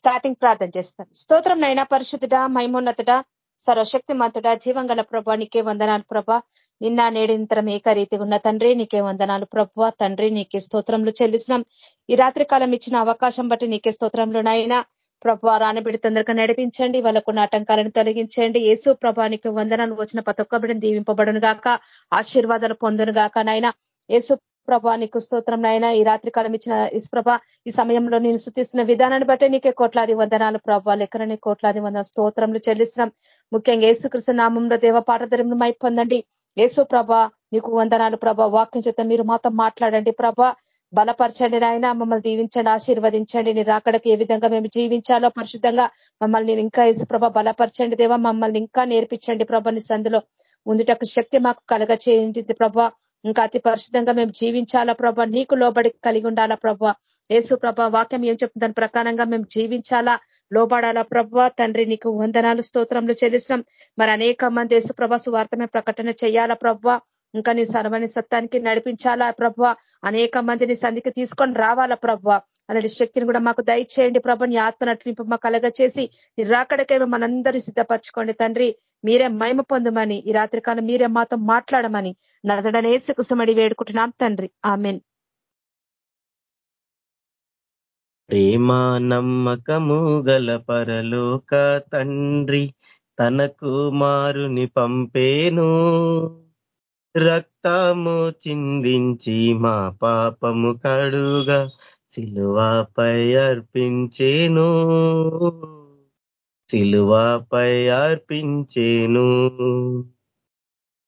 Starting ప్రార్థన చేస్తాను. స్తోత్రం నైనా పరిశుద్ధుడ మైమోన్నతుడ సర్వశక్తి మంతుడ జీవంగల ప్రభా నీకే వందనాలు ప్రభా. నిన్న నేడింతరం ఏకరీతి ఉన్న తండ్రి నీకే వందనాలు ప్రభా. తండ్రి నీకే స్తోత్రంలో చెల్లిస్తున్నాం. ఈ రాత్రి కాలం ఇచ్చిన అవకాశం బట్టి నీకే స్తోత్రంలో నైనా ప్రభా రానబిడి తొందరగా నడిపించండి. వాళ్ళకున్న ఆటంకాలను తొలగించండి. యేసు ప్రభానికి వందనాలు. వచ్చిన ప్రతి ఒక్క బిడ్డను దీవింపబడును గాక ఆశీర్వాదాలు పొందును గాక నాయన. యేసు ప్రభా నీకు స్తోత్రం నాయన. ఈ రాత్రి కాలం ఇచ్చిన ఇసుప్రభ ఈ సమయంలో నేను శుతిస్తున్న విధానాన్ని బట్టే నీకే కోట్లాది వందనాలు ప్రభా. లెక్కరని కోట్లాది వందన స్తోత్రంలో చెల్లిస్తున్నాం. ముఖ్యంగా యేసుకృష్ణ నామంలో దేవ పాఠధర్మను మై పొందండి. యేసు ప్రభ నీకు వందనాలు ప్రభ. వాక్యం చేత మీరు మాతో మాట్లాడండి ప్రభ. బలపరచండి నాయన. మమ్మల్ని దీవించండి ఆశీర్వదించండి. నీ రాకడకి ఏ విధంగా మేము జీవించాలో పరిశుద్ధంగా మమ్మల్ని ఇంకా ప్రభ బలపరచండి దేవా. మమ్మల్ని ఇంకా నేర్పించండి ప్రభ. నీ సందులో ముందుటకు శక్తి మాకు కలగ చేయండి ప్రభ. ఇంకా అతి పరిశుద్ధంగా మేము జీవించాలా ప్రభా? నీకు లోబడి కలిగి ఉండాలా ప్రభ? యేసు ప్రభ వాక్యం ఏం చెప్తుంది? దాని ప్రకారంగా మేము జీవించాలా లోబడాలా ప్రభ? తండ్రి నీకు వందనాలు స్తోత్రంలో చెల్లిస్తున్నాం. మరి అనేక మంది యేసు ప్రభ సువార్తమే ప్రకటన చేయాలా ప్రభావ ఇంకా నీ సర్వని సత్యానికి నడిపించాలా ప్రభు? అనేక మందిని సంధికి తీసుకొని రావాలా ప్రభు? అలాంటి శక్తిని కూడా మాకు దయచేయండి ప్రభు. నీ ఆత్మ నటింపు మాకు కలగ చేసి నీ రాకడకే మనందరినీ సిద్ధపరచుకోండి తండ్రి. మీరే మహిమ పొందమని ఈ రాత్రికాలం మీరే మాతో మాట్లాడమని నదడనే కుసమడి వేడుకుంటున్నాం తండ్రి. ఆమెన్. ప్రేమా నమ్మకము గల పరలోక తండ్రి తన కుమారుని పంపేను. రక్తము చిందించి మా పాపము కడుగా సిలువాపై అర్పించేను. సిలువాపై అర్పించేను.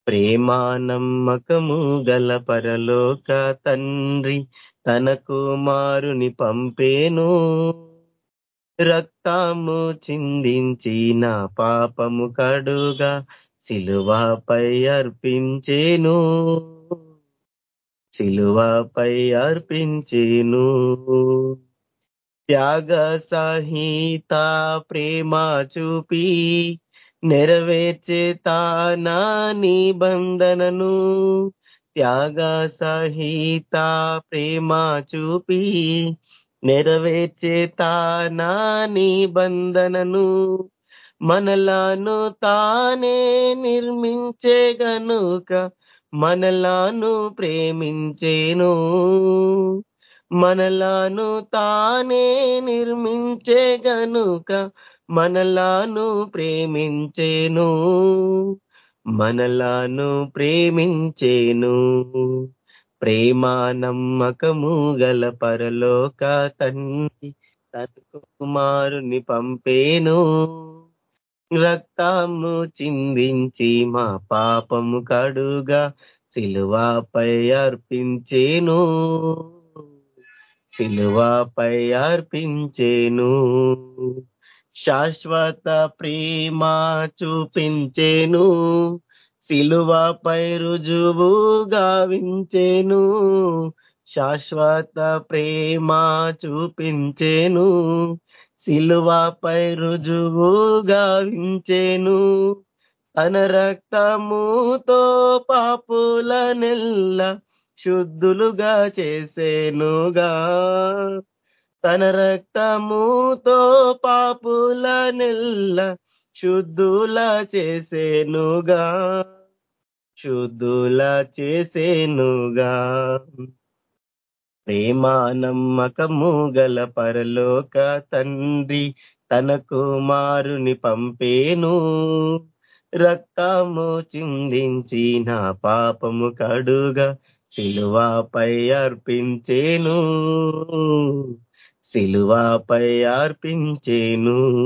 ప్రేమ నమ్మకము గల పరలోక తండ్రి తన కుమారుని పంపేను. రక్తము చిందించి నా పాపము కడుగా సిలువాపై అర్పించేను. సిలువాపై అర్పించేను. త్యాగ సహిత ప్రేమ చూపి నెరవేర్చే తానా నిబంధనను. త్యాగ సహిత ప్రేమ చూపి నెరవేర్చే తానా నిబంధనను. మనలాను తానే నిర్మించే గనుక మనలాను ప్రేమించేను. మనలాను తానే నిర్మించే గనుక మనలాను ప్రేమించేను. మనలాను ప్రేమించేను. ప్రేమా నమ్మకము గల పరలోక తండ్రి తన కుమారుని పంపేను. రక్తము చిందించి మా పాపము కడుగా సిలువాపై అర్పించేను. సిలువాపై అర్పించేను. శాశ్వత ప్రేమ చూపించేను. సిలువపై రుజువు గావించేను. శాశ్వత ప్రేమ చూపించేను. సిలువపై రుజువు గావించేను తన రక్తముతో పాపుల నెల్ల శుద్ధులుగా చేసేనుగా. తన రక్తముతో పాపుల నెల్ల శుద్ధుల చేసేనుగా. శుద్ధుల చేసేనుగా. ప్రేమా నమ్మకము గల పరలోక తండ్రి తన కుమారుని పంపేను. రక్తము చిందించి నా పాపము కడుగా సిలువాపై అర్పించేను. సిలువాపై అర్పించేను.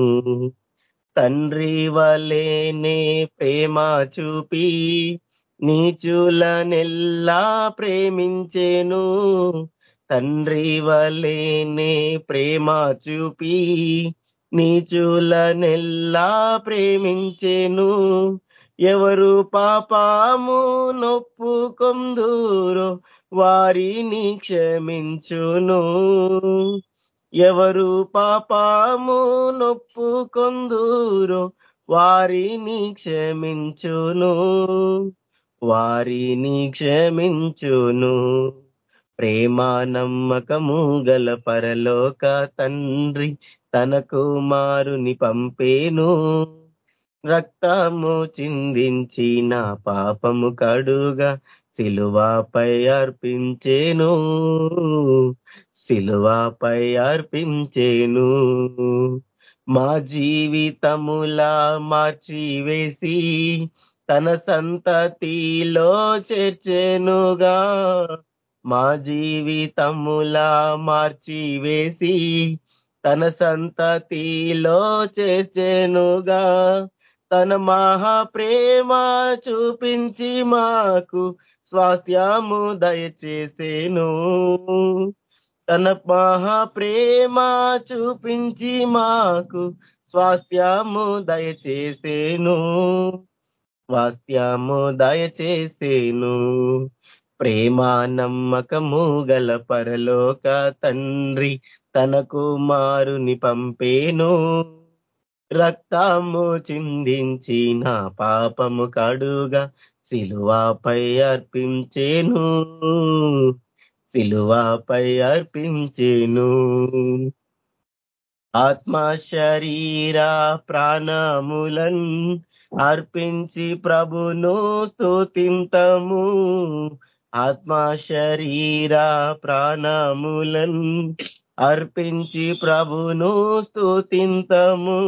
తండ్రి వలేనే ప్రేమ చూపి నీచులనెల్లా ప్రేమించేను. తండ్రి వలేనే ప్రేమ చూపి నీచులనెల్లా ప్రేమించేను. ఎవరు పాపాము నొప్పుకొందూరో వారిని క్షమించును. ఎవరు పాపాము నొప్పుకొందూరో వారిని క్షమించును. వారిని క్షమించును. ప్రేమ నమ్మకము గల పరలోక తండ్రి తన కుమారుని పంపేను. రక్తము చిందించి నా పాపము కడుగా సిలువాపై అర్పించేను. సిలువాపై అర్పించేను. మా జీవితములా మార్చివేసి తన సంతతిలో చేర్చేనుగా. మా జీవితములా మార్చివేసి తన సంతతిలో చేర్చెనుగా. తన మహాప్రేమ చూపించి మాకు స్వాస్థ్యము దయచేసేను. తన మహాప్రేమ చూపించి మాకు స్వాస్థ్యము దయచేసేను. స్వాస్థ్యము దయచేసేను. ప్రేమ నమ్మకము గల పరలోక తండ్రి తన కుమారుని పంపేను. రక్తము చిందించి నా పాపము కడుగా సిలువాపై అర్పించేను. సిలువాపై అర్పించేను. ఆత్మ శరీర ప్రాణములన్ అర్పించి ప్రభును స్తుతింతము. ఆత్మ శరీర ప్రాణములన్ అర్పించి ప్రభును స్తుతింతము.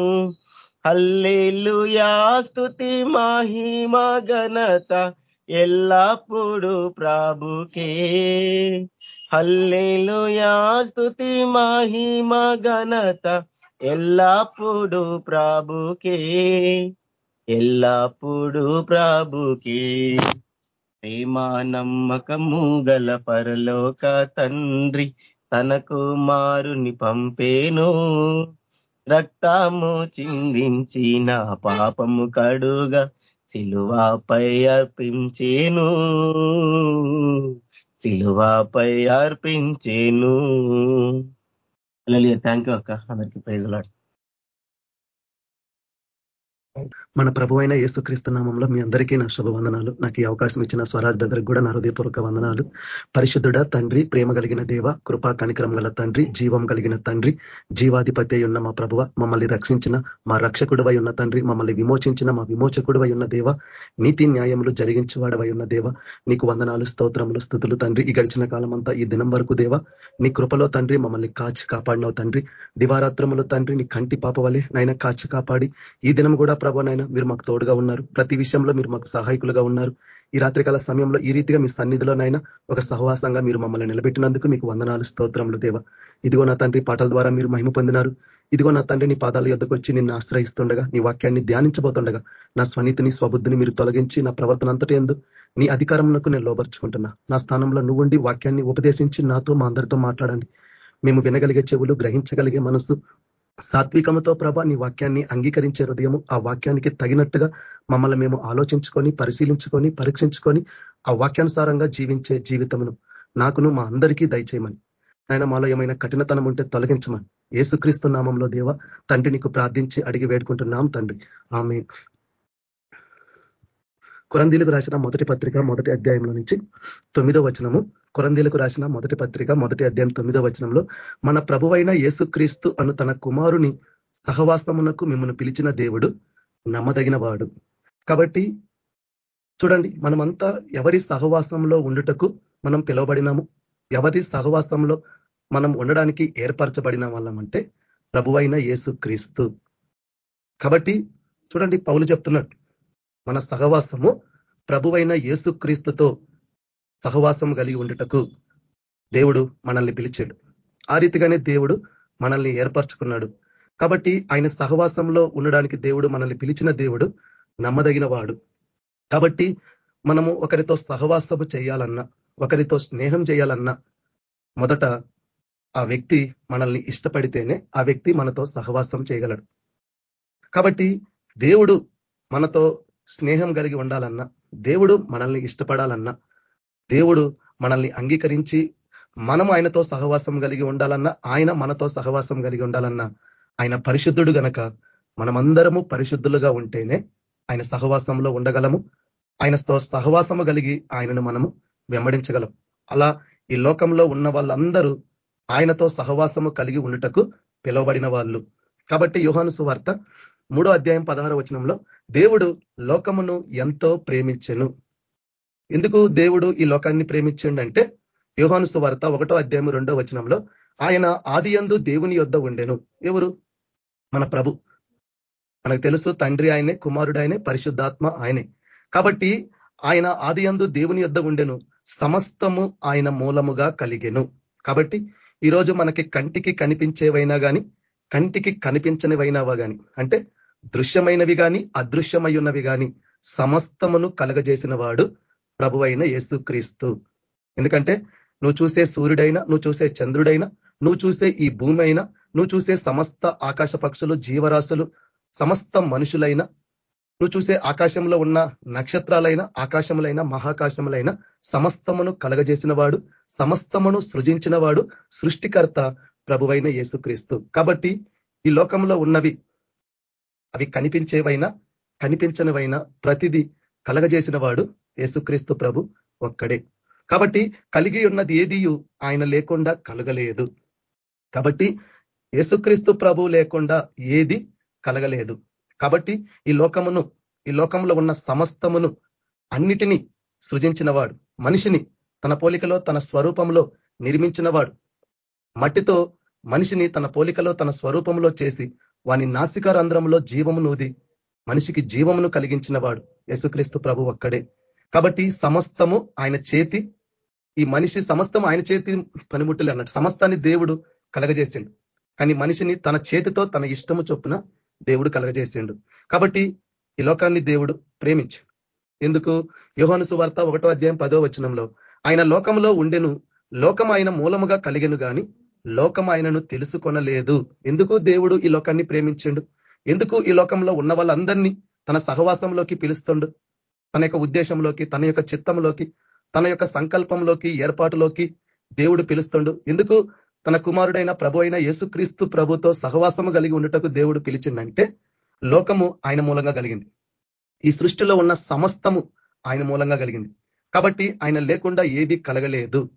హల్లేలుయా స్తుతి మహిమ ఘనత ఎల్లప్పుడు ప్రభుకే. హల్లేలుయా స్తుతి మహిమ ఘనత ఎల్లప్పుడు ప్రభుకే. ఎల్లప్పుడు ప్రభుకే. ప్రేమ నమ్మకము గల పరలోక తండ్రి తన కుమారుని పంపేను. రక్తము చిందించి నా పాపము కడుగా సిలువాపై అర్పించేను. సిలువాపై అర్పించేను. థ్యాంక్ యూ అక్క. అందరికి ప్రైజ్ లాడ్. మన ప్రభు అయిన యేసుక్రీస్తు నామంలో మీ అందరికీ నా శుభవందనాలు. నాకు ఈ అవకాశం ఇచ్చిన స్వరాజ్ దగ్గరకు కూడా నా హృదయపూర్వక వందనాలు. పరిశుద్ధుడ తండ్రి ప్రేమ కలిగిన దేవ కృపా కనికరం గల తండ్రి జీవం కలిగిన తండ్రి జీవాధిపతి ఉన్న మా ప్రభువ మమ్మల్ని రక్షించిన మా రక్షకుడువై ఉన్న తండ్రి మమ్మల్ని విమోచించిన మా విమోచకుడువై ఉన్న దేవ నీతి న్యాయములు జరిగించేవాడవై ఉన్న దేవ నీకు వందనాలు స్తోత్రములు స్థుతులు తండ్రి. ఈ గడిచిన కాలం అంతా ఈ దినం వరకు దేవ నీ కృపలో తండ్రి మమ్మల్ని కాచి కాపాడినవు తండ్రి. దివారాత్రములు తండ్రి నీ కంటి పాప వలె నైనా కాచి కాపాడి ఈ దినం కూడా ప్రభానైనా మీరు మాకు తోడుగా ఉన్నారు. ప్రతి విషయంలో మీరు మాకు సహాయకులుగా ఉన్నారు. ఈ రాత్రికాల సమయంలో ఈ రీతిగా మీ సన్నిధిలోనైనా ఒక సహవాసంగా మీరు మమ్మల్ని నిలబెట్టినందుకు మీకు వందనాలు స్తోత్రములు దేవ. ఇదిగో నా తండ్రి పాటల ద్వారా మీరు మహిమ పొందినారు. ఇదిగో నా తండ్రి నీ పాదాల యొద్దకు వచ్చి నిన్ను ఆశ్రయిస్తుండగా నీ వాక్యాన్ని ధ్యానించబోతుండగా నా స్వనీతిని స్వబుద్ధిని మీరు తొలగించి నా ప్రవర్తన అంతటి ఎందు నీ అధికారంలో నేను లోపరుచుకుంటున్నా నా స్థానంలో నువ్వుండి వాక్యాన్ని ఉపదేశించి నాతో మా అందరితో మాట్లాడండి. మేము వినగలిగే చెవులు గ్రహించగలిగే మనసు సాత్వికముతో ప్రభ నీ వాక్యాన్ని అంగీకరించే హృదయము ఆ వాక్యానికి తగినట్టుగా మమ్మల్ని మేము ఆలోచించుకొని పరిశీలించుకొని పరీక్షించుకొని ఆ వాక్యానుసారంగా జీవించే జీవితమును నాకును మా అందరికీ దయచేయమని. ఆయన మాలో ఏమైనా కఠినతనం ఉంటే తొలగించమని. ఏసుక్రీస్తు నామంలో దేవ తండ్రి నీకు ప్రార్థించి అడిగి వేడుకుంటున్నాం తండ్రి. ఆమె కొరందీలకు రాసిన మొదటి పత్రిక మొదటి అధ్యాయంలో నుంచి తొమ్మిదో వచనము. కొరందీలకు రాసిన మొదటి పత్రిక మొదటి అధ్యాయం తొమ్మిదో వచనంలో మన ప్రభువైన యేసుక్రీస్తు అను తన కుమారుని సహవాసమునకు మిమ్మల్ని పిలిచిన దేవుడు నమ్మదగిన వాడు కాబట్టి చూడండి మనమంతా ఎవరి సహవాసంలో ఉండుటకు మనం పిలువబడినాము? ఎవరి సహవాసంలో మనం ఉండడానికి ఏర్పరచబడిన వాళ్ళమంటే ప్రభువైన యేసు క్రీస్తు కాబట్టి చూడండి పౌలు చెప్తున్నట్టు మన సహవాసము ప్రభువైన యేసు క్రీస్తుతో సహవాసం కలిగి ఉండుటకు దేవుడు మనల్ని పిలిచాడు. ఆ రీతిగానే దేవుడు మనల్ని ఏర్పరచుకున్నాడు. కాబట్టి ఆయన సహవాసంలో ఉండడానికి దేవుడు మనల్ని పిలిచిన దేవుడు నమ్మదగిన వాడు. కాబట్టి మనము ఒకరితో సహవాసము చేయాలన్నా ఒకరితో స్నేహం చేయాలన్నా మొదట ఆ వ్యక్తి మనల్ని ఇష్టపడితేనే ఆ వ్యక్తి మనతో సహవాసం చేయగలడు. కాబట్టి దేవుడు మనతో స్నేహం కలిగి ఉండాలన్నా దేవుడు మనల్ని ఇష్టపడాలన్నా దేవుడు మనల్ని అంగీకరించి మనం ఆయనతో సహవాసం కలిగి ఉండాలన్నా ఆయన మనతో సహవాసం కలిగి ఉండాలన్నా ఆయన పరిశుద్ధుడు గనక మనమందరము పరిశుద్ధులుగా ఉంటేనే ఆయన సహవాసంలో ఉండగలము. ఆయనతో సహవాసము కలిగి ఆయనను మనము వెంబడించగలం. అలా ఈ లోకంలో ఉన్న వాళ్ళందరూ ఆయనతో సహవాసము కలిగి ఉండుటకు పిలువబడిన వాళ్ళు. కాబట్టి యోహాను సువార్త మూడో అధ్యాయం పదహార వచనంలో దేవుడు లోకమును ఎంతో ప్రేమించెను. ఎందుకు దేవుడు ఈ లోకాన్ని ప్రేమించండంటే యోహాను సువార్త ఒకటో అధ్యాయం రెండో వచనంలో ఆయన ఆది దేవుని యొద్ద ఉండెను. ఎవరు? మన ప్రభు. మనకు తెలుసు తండ్రి ఆయనే కుమారుడు ఆయనే పరిశుద్ధాత్మ ఆయనే. కాబట్టి ఆయన ఆది దేవుని యొద్ద ఉండెను. సమస్తము ఆయన మూలముగా కలిగెను. కాబట్టి ఈరోజు మనకి కంటికి కనిపించేవైనా కానీ కంటికి కనిపించనివైనావా కానీ అంటే దృశ్యమైనవి కానీ అదృశ్యమై ఉన్నవి కానీ సమస్తమును కలగజేసిన వాడు ప్రభు అయిన యేసుక్రీస్తు. ఎందుకంటే నువ్వు చూసే సూర్యుడైనా నువ్వు చూసే చంద్రుడైనా నువ్వు చూసే ఈ భూమి అయినా నువ్వు చూసే సమస్త ఆకాశ పక్షులు జీవరాశులు సమస్త మనుషులైనా నువ్వు చూసే ఆకాశంలో ఉన్న నక్షత్రాలైన ఆకాశములైన మహాకాశములైన సమస్తమును కలగజేసిన వాడు సమస్తమును సృజించిన వాడు సృష్టికర్త ప్రభువైన యేసుక్రీస్తు. కాబట్టి ఈ లోకంలో ఉన్నవి అవి కనిపించేవైనా కనిపించనివైనా ప్రతిదీ కలగజేసిన వాడు యేసుక్రీస్తు ప్రభు ఒక్కడే. కాబట్టి కలిగి ఉన్నది ఏదియు ఆయన లేకుండా కలగలేదు. కాబట్టి యేసుక్రీస్తు ప్రభు లేకుండా ఏది కలగలేదు. కాబట్టి ఈ లోకమును ఈ లోకంలో ఉన్న సమస్తమును అన్నిటినీ సృజించినవాడు మనిషిని తన పోలికలో తన స్వరూపంలో నిర్మించినవాడు. మట్టితో మనిషిని తన పోలికలో తన స్వరూపంలో చేసి వాని నాసికారంధ్రంలో జీవము మనిషికి జీవమును కలిగించిన వాడు యేసుక్రీస్తు ప్రభు ఒక్కడే. కాబట్టి సమస్తము ఆయన చేతి ఈ మనిషి సమస్తం ఆయన చేతి పనిముట్టలే అన్నట్టు. సమస్తాన్ని దేవుడు కలగజేసిండు. కానీ మనిషిని తన చేతితో తన ఇష్టము చొప్పున దేవుడు కలగజేసిండు. కాబట్టి ఈ లోకాన్ని దేవుడు ప్రేమించు. ఎందుకు? యోహాను సువార్త ఒకటో అధ్యాయం పదో వచనంలో ఆయన లోకంలో ఉండెను లోకం ఆయన మూలముగా కలిగెను గాని లోకం ఆయనను తెలుసుకొనలేదు. ఎందుకు దేవుడు ఈ లోకాన్ని ప్రేమించిండు? ఎందుకు ఈ లోకంలో ఉన్న వాళ్ళందరినీ తన సహవాసంలోకి పిలుస్తుండు? తన యొక్క ఉద్దేశంలోకి తన యొక్క చిత్తంలోకి తన యొక్క సంకల్పంలోకి ఏర్పాటులోకి దేవుడు పిలుస్తుండు. ఎందుకు తన కుమారుడైన ప్రభు అయిన యేసుక్రీస్తు ప్రభుతో సహవాసము కలిగి ఉండటకు దేవుడు పిలిచిందంటే లోకము ఆయన మూలంగా కలిగింది. ఈ సృష్టిలో ఉన్న సమస్తము ఆయన మూలంగా కలిగింది. కాబట్టి ఆయన లేకుండా ఏది కలగలేదు.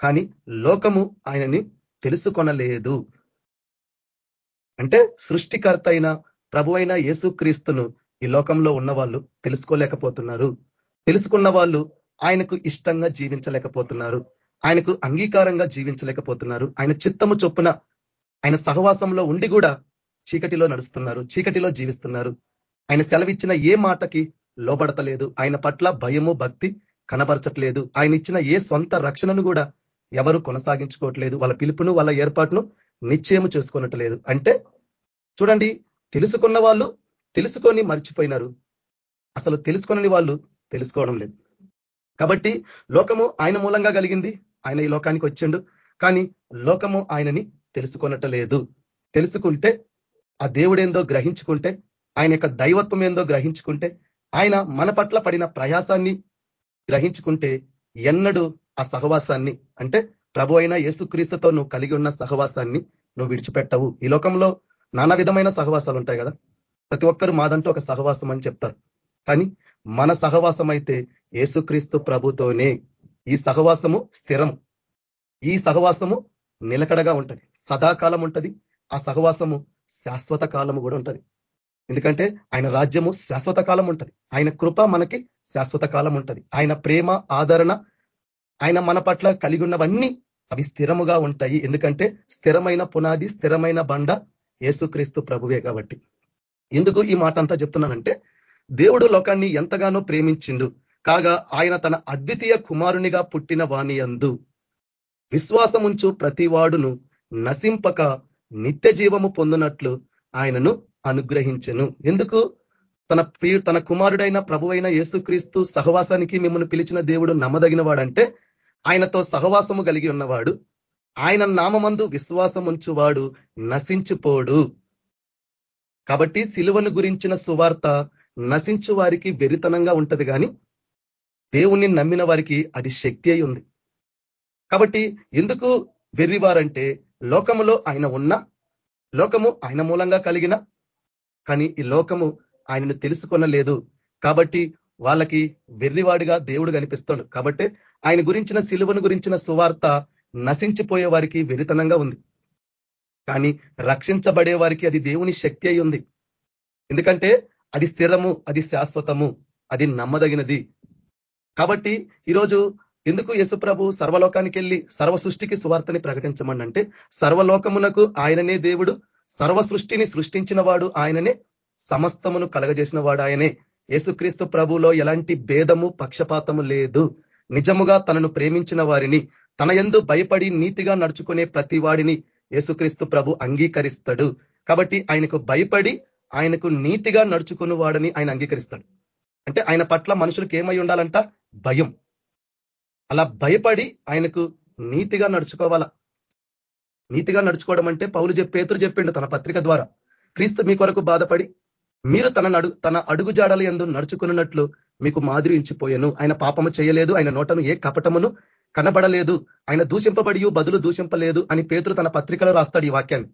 కానీ లోకము ఆయనని తెలుసుకొనలేదు. అంటే సృష్టికర్త అయిన ప్రభు అయిన యేసుక్రీస్తును ఈ లోకంలో ఉన్న వాళ్ళు తెలుసుకోలేకపోతున్నారు. తెలుసుకున్న వాళ్ళు ఆయనకు ఇష్టంగా జీవించలేకపోతున్నారు. ఆయనకు అంగీకారంగా జీవించలేకపోతున్నారు. ఆయన చిత్తము చొప్పున ఆయన సహవాసంలో ఉండి కూడా చీకటిలో నడుస్తున్నారు. చీకటిలో జీవిస్తున్నారు. ఆయన సెలవిచ్చిన ఏ మాటకి లోబడతలేదు. ఆయన పట్ల భయము భక్తి కనబరచట్లేదు. ఆయన ఇచ్చిన ఏ సొంత రక్షణను కూడా ఎవరు కొనసాగించుకోవట్లేదు వాళ్ళ పిలుపును వాళ్ళ ఏర్పాటును నిశ్చయము చేసుకున్నట్లేదు. అంటే చూడండి తెలుసుకున్న వాళ్ళు తెలుసుకొని మర్చిపోయినారు. అసలు తెలుసుకొనని వాళ్ళు తెలుసుకోవడం లేదు. కాబట్టి లోకము ఆయన మూలంగా కలిగింది ఆయన ఈ లోకానికి వచ్చిండు కానీ లోకము ఆయనని తెలుసుకొనటలేదు. తెలుసుకుంటే ఆ దేవుడేందో గ్రహించుకుంటే ఆయన యొక్క దైవత్వం ఏందో గ్రహించుకుంటే ఆయన మన పట్ల పడిన ప్రయాసాన్ని గ్రహించుకుంటే ఎన్నడూ ఆ సహవాసాన్ని అంటే ప్రభు అయిన యేసుక్రీస్తుతో నువ్వు కలిగి ఉన్న సహవాసాన్ని నువ్వు విడిచిపెట్టవు. ఈ లోకంలో నానా విధమైన సహవాసాలు ఉంటాయి కదా? ప్రతి ఒక్కరు మాదంటూ ఒక సహవాసం అని చెప్తారు. కానీ మన సహవాసం అయితే యేసుక్రీస్తు ప్రభుతోనే. ఈ సహవాసము స్థిరం ఈ సహవాసము నిలకడగా ఉంటది. సదాకాలం ఉంటది. ఆ సహవాసము శాశ్వత కాలము కూడా ఉంటది. ఎందుకంటే ఆయన రాజ్యము శాశ్వత కాలం ఉంటది. ఆయన కృప మనకి శాశ్వత కాలం ఉంటది. ఆయన ప్రేమ ఆదరణ ఆయన మన పట్ల కలిగి ఉన్నవన్నీ అవి స్థిరముగా ఉంటాయి. ఎందుకంటే స్థిరమైన పునాది స్థిరమైన బండ ఏసుక్రీస్తు ప్రభువే కాబట్టి. ఎందుకు ఈ మాట అంతా చెప్తున్నానంటే దేవుడు లోకాన్ని ఎంతగానో ప్రేమించిండు. కాగా ఆయన తన అద్వితీయ కుమారునిగా పుట్టిన వాణి అందు విశ్వాసముంచు ప్రతివాడును నశింపక నిత్య జీవము పొందినట్లు ఆయనను అనుగ్రహించను. ఎందుకు? తన తన కుమారుడైన ప్రభువైన యేసుక్రీస్తు సహవాసానికి మిమ్మల్ని పిలిచిన దేవుడు నమ్మదగిన వాడంటే ఆయనతో సహవాసము కలిగి ఉన్నవాడు ఆయన నామందు విశ్వాసం ఉంచువాడు నశించిపోడు. కాబట్టి సిలువను గురించిన సువార్త నశించు వారికి వెరితనంగా ఉంటది కానీ దేవుణ్ణి నమ్మిన వారికి అది శక్తి అయి ఉంది. కాబట్టి ఎందుకు వెర్రివారంటే లోకములో ఆయన ఉన్న లోకము ఆయన మూలంగా కలిగిన కానీ ఈ లోకము ఆయనను తెలుసుకొనలేదు. కాబట్టి వాళ్ళకి వెర్రివాడిగా దేవుడు కనిపిస్తాడు. కాబట్టి ఆయన గురించిన సిలువను గురించిన సువార్త నశించిపోయే వారికి వెరితనంగా ఉంది. కానీ రక్షించబడే వారికి అది దేవుని శక్తి అయి ఉంది. ఎందుకంటే అది స్థిరము అది శాశ్వతము అది నమ్మదగినది. కాబట్టి ఈరోజు ఎందుకు యశుప్రభు సర్వలోకానికి వెళ్ళి సర్వ సృష్టికి సువార్తని ప్రకటించమనంటే సర్వలోకమునకు ఆయననే దేవుడు సర్వ సృష్టిని సృష్టించిన వాడు ఆయననే సమస్తమును కలగజేసిన వాడు ఆయనే. యేసుక్రీస్తు ప్రభులో ఎలాంటి భేదము పక్షపాతము లేదు. నిజముగా తనను ప్రేమించిన వారిని తన ఎందు భయపడి నీతిగా నడుచుకునే ప్రతి వాడిని యేసుక్రీస్తు ప్రభు అంగీకరిస్తాడు. కాబట్టి ఆయనకు భయపడి ఆయనకు నీతిగా నడుచుకుని వాడని ఆయన అంగీకరిస్తాడు. అంటే ఆయన పట్ల మనుషులకు ఏమై ఉండాలంట? భయం. అలా భయపడి ఆయనకు నీతిగా నడుచుకోవాల? నీతిగా నడుచుకోవడం అంటే పౌలు చెప్పేతురు చెప్పిండు తన పత్రిక ద్వారా. క్రీస్తు మీ కొరకు బాధపడి మీరు తన నడు తన అడుగు జాడల ఎందు నడుచుకున్నట్లు మీకు మాదిరి ఇంచిపోయాను ఆయన పాపము చేయలేదు ఆయన నోటను ఏ కపటమును కనబడలేదు ఆయన దూషింపబడి బదులు దూషింపలేదు అని పేతురు తన పత్రికలో రాస్తాడు ఈ వాక్యాన్ని.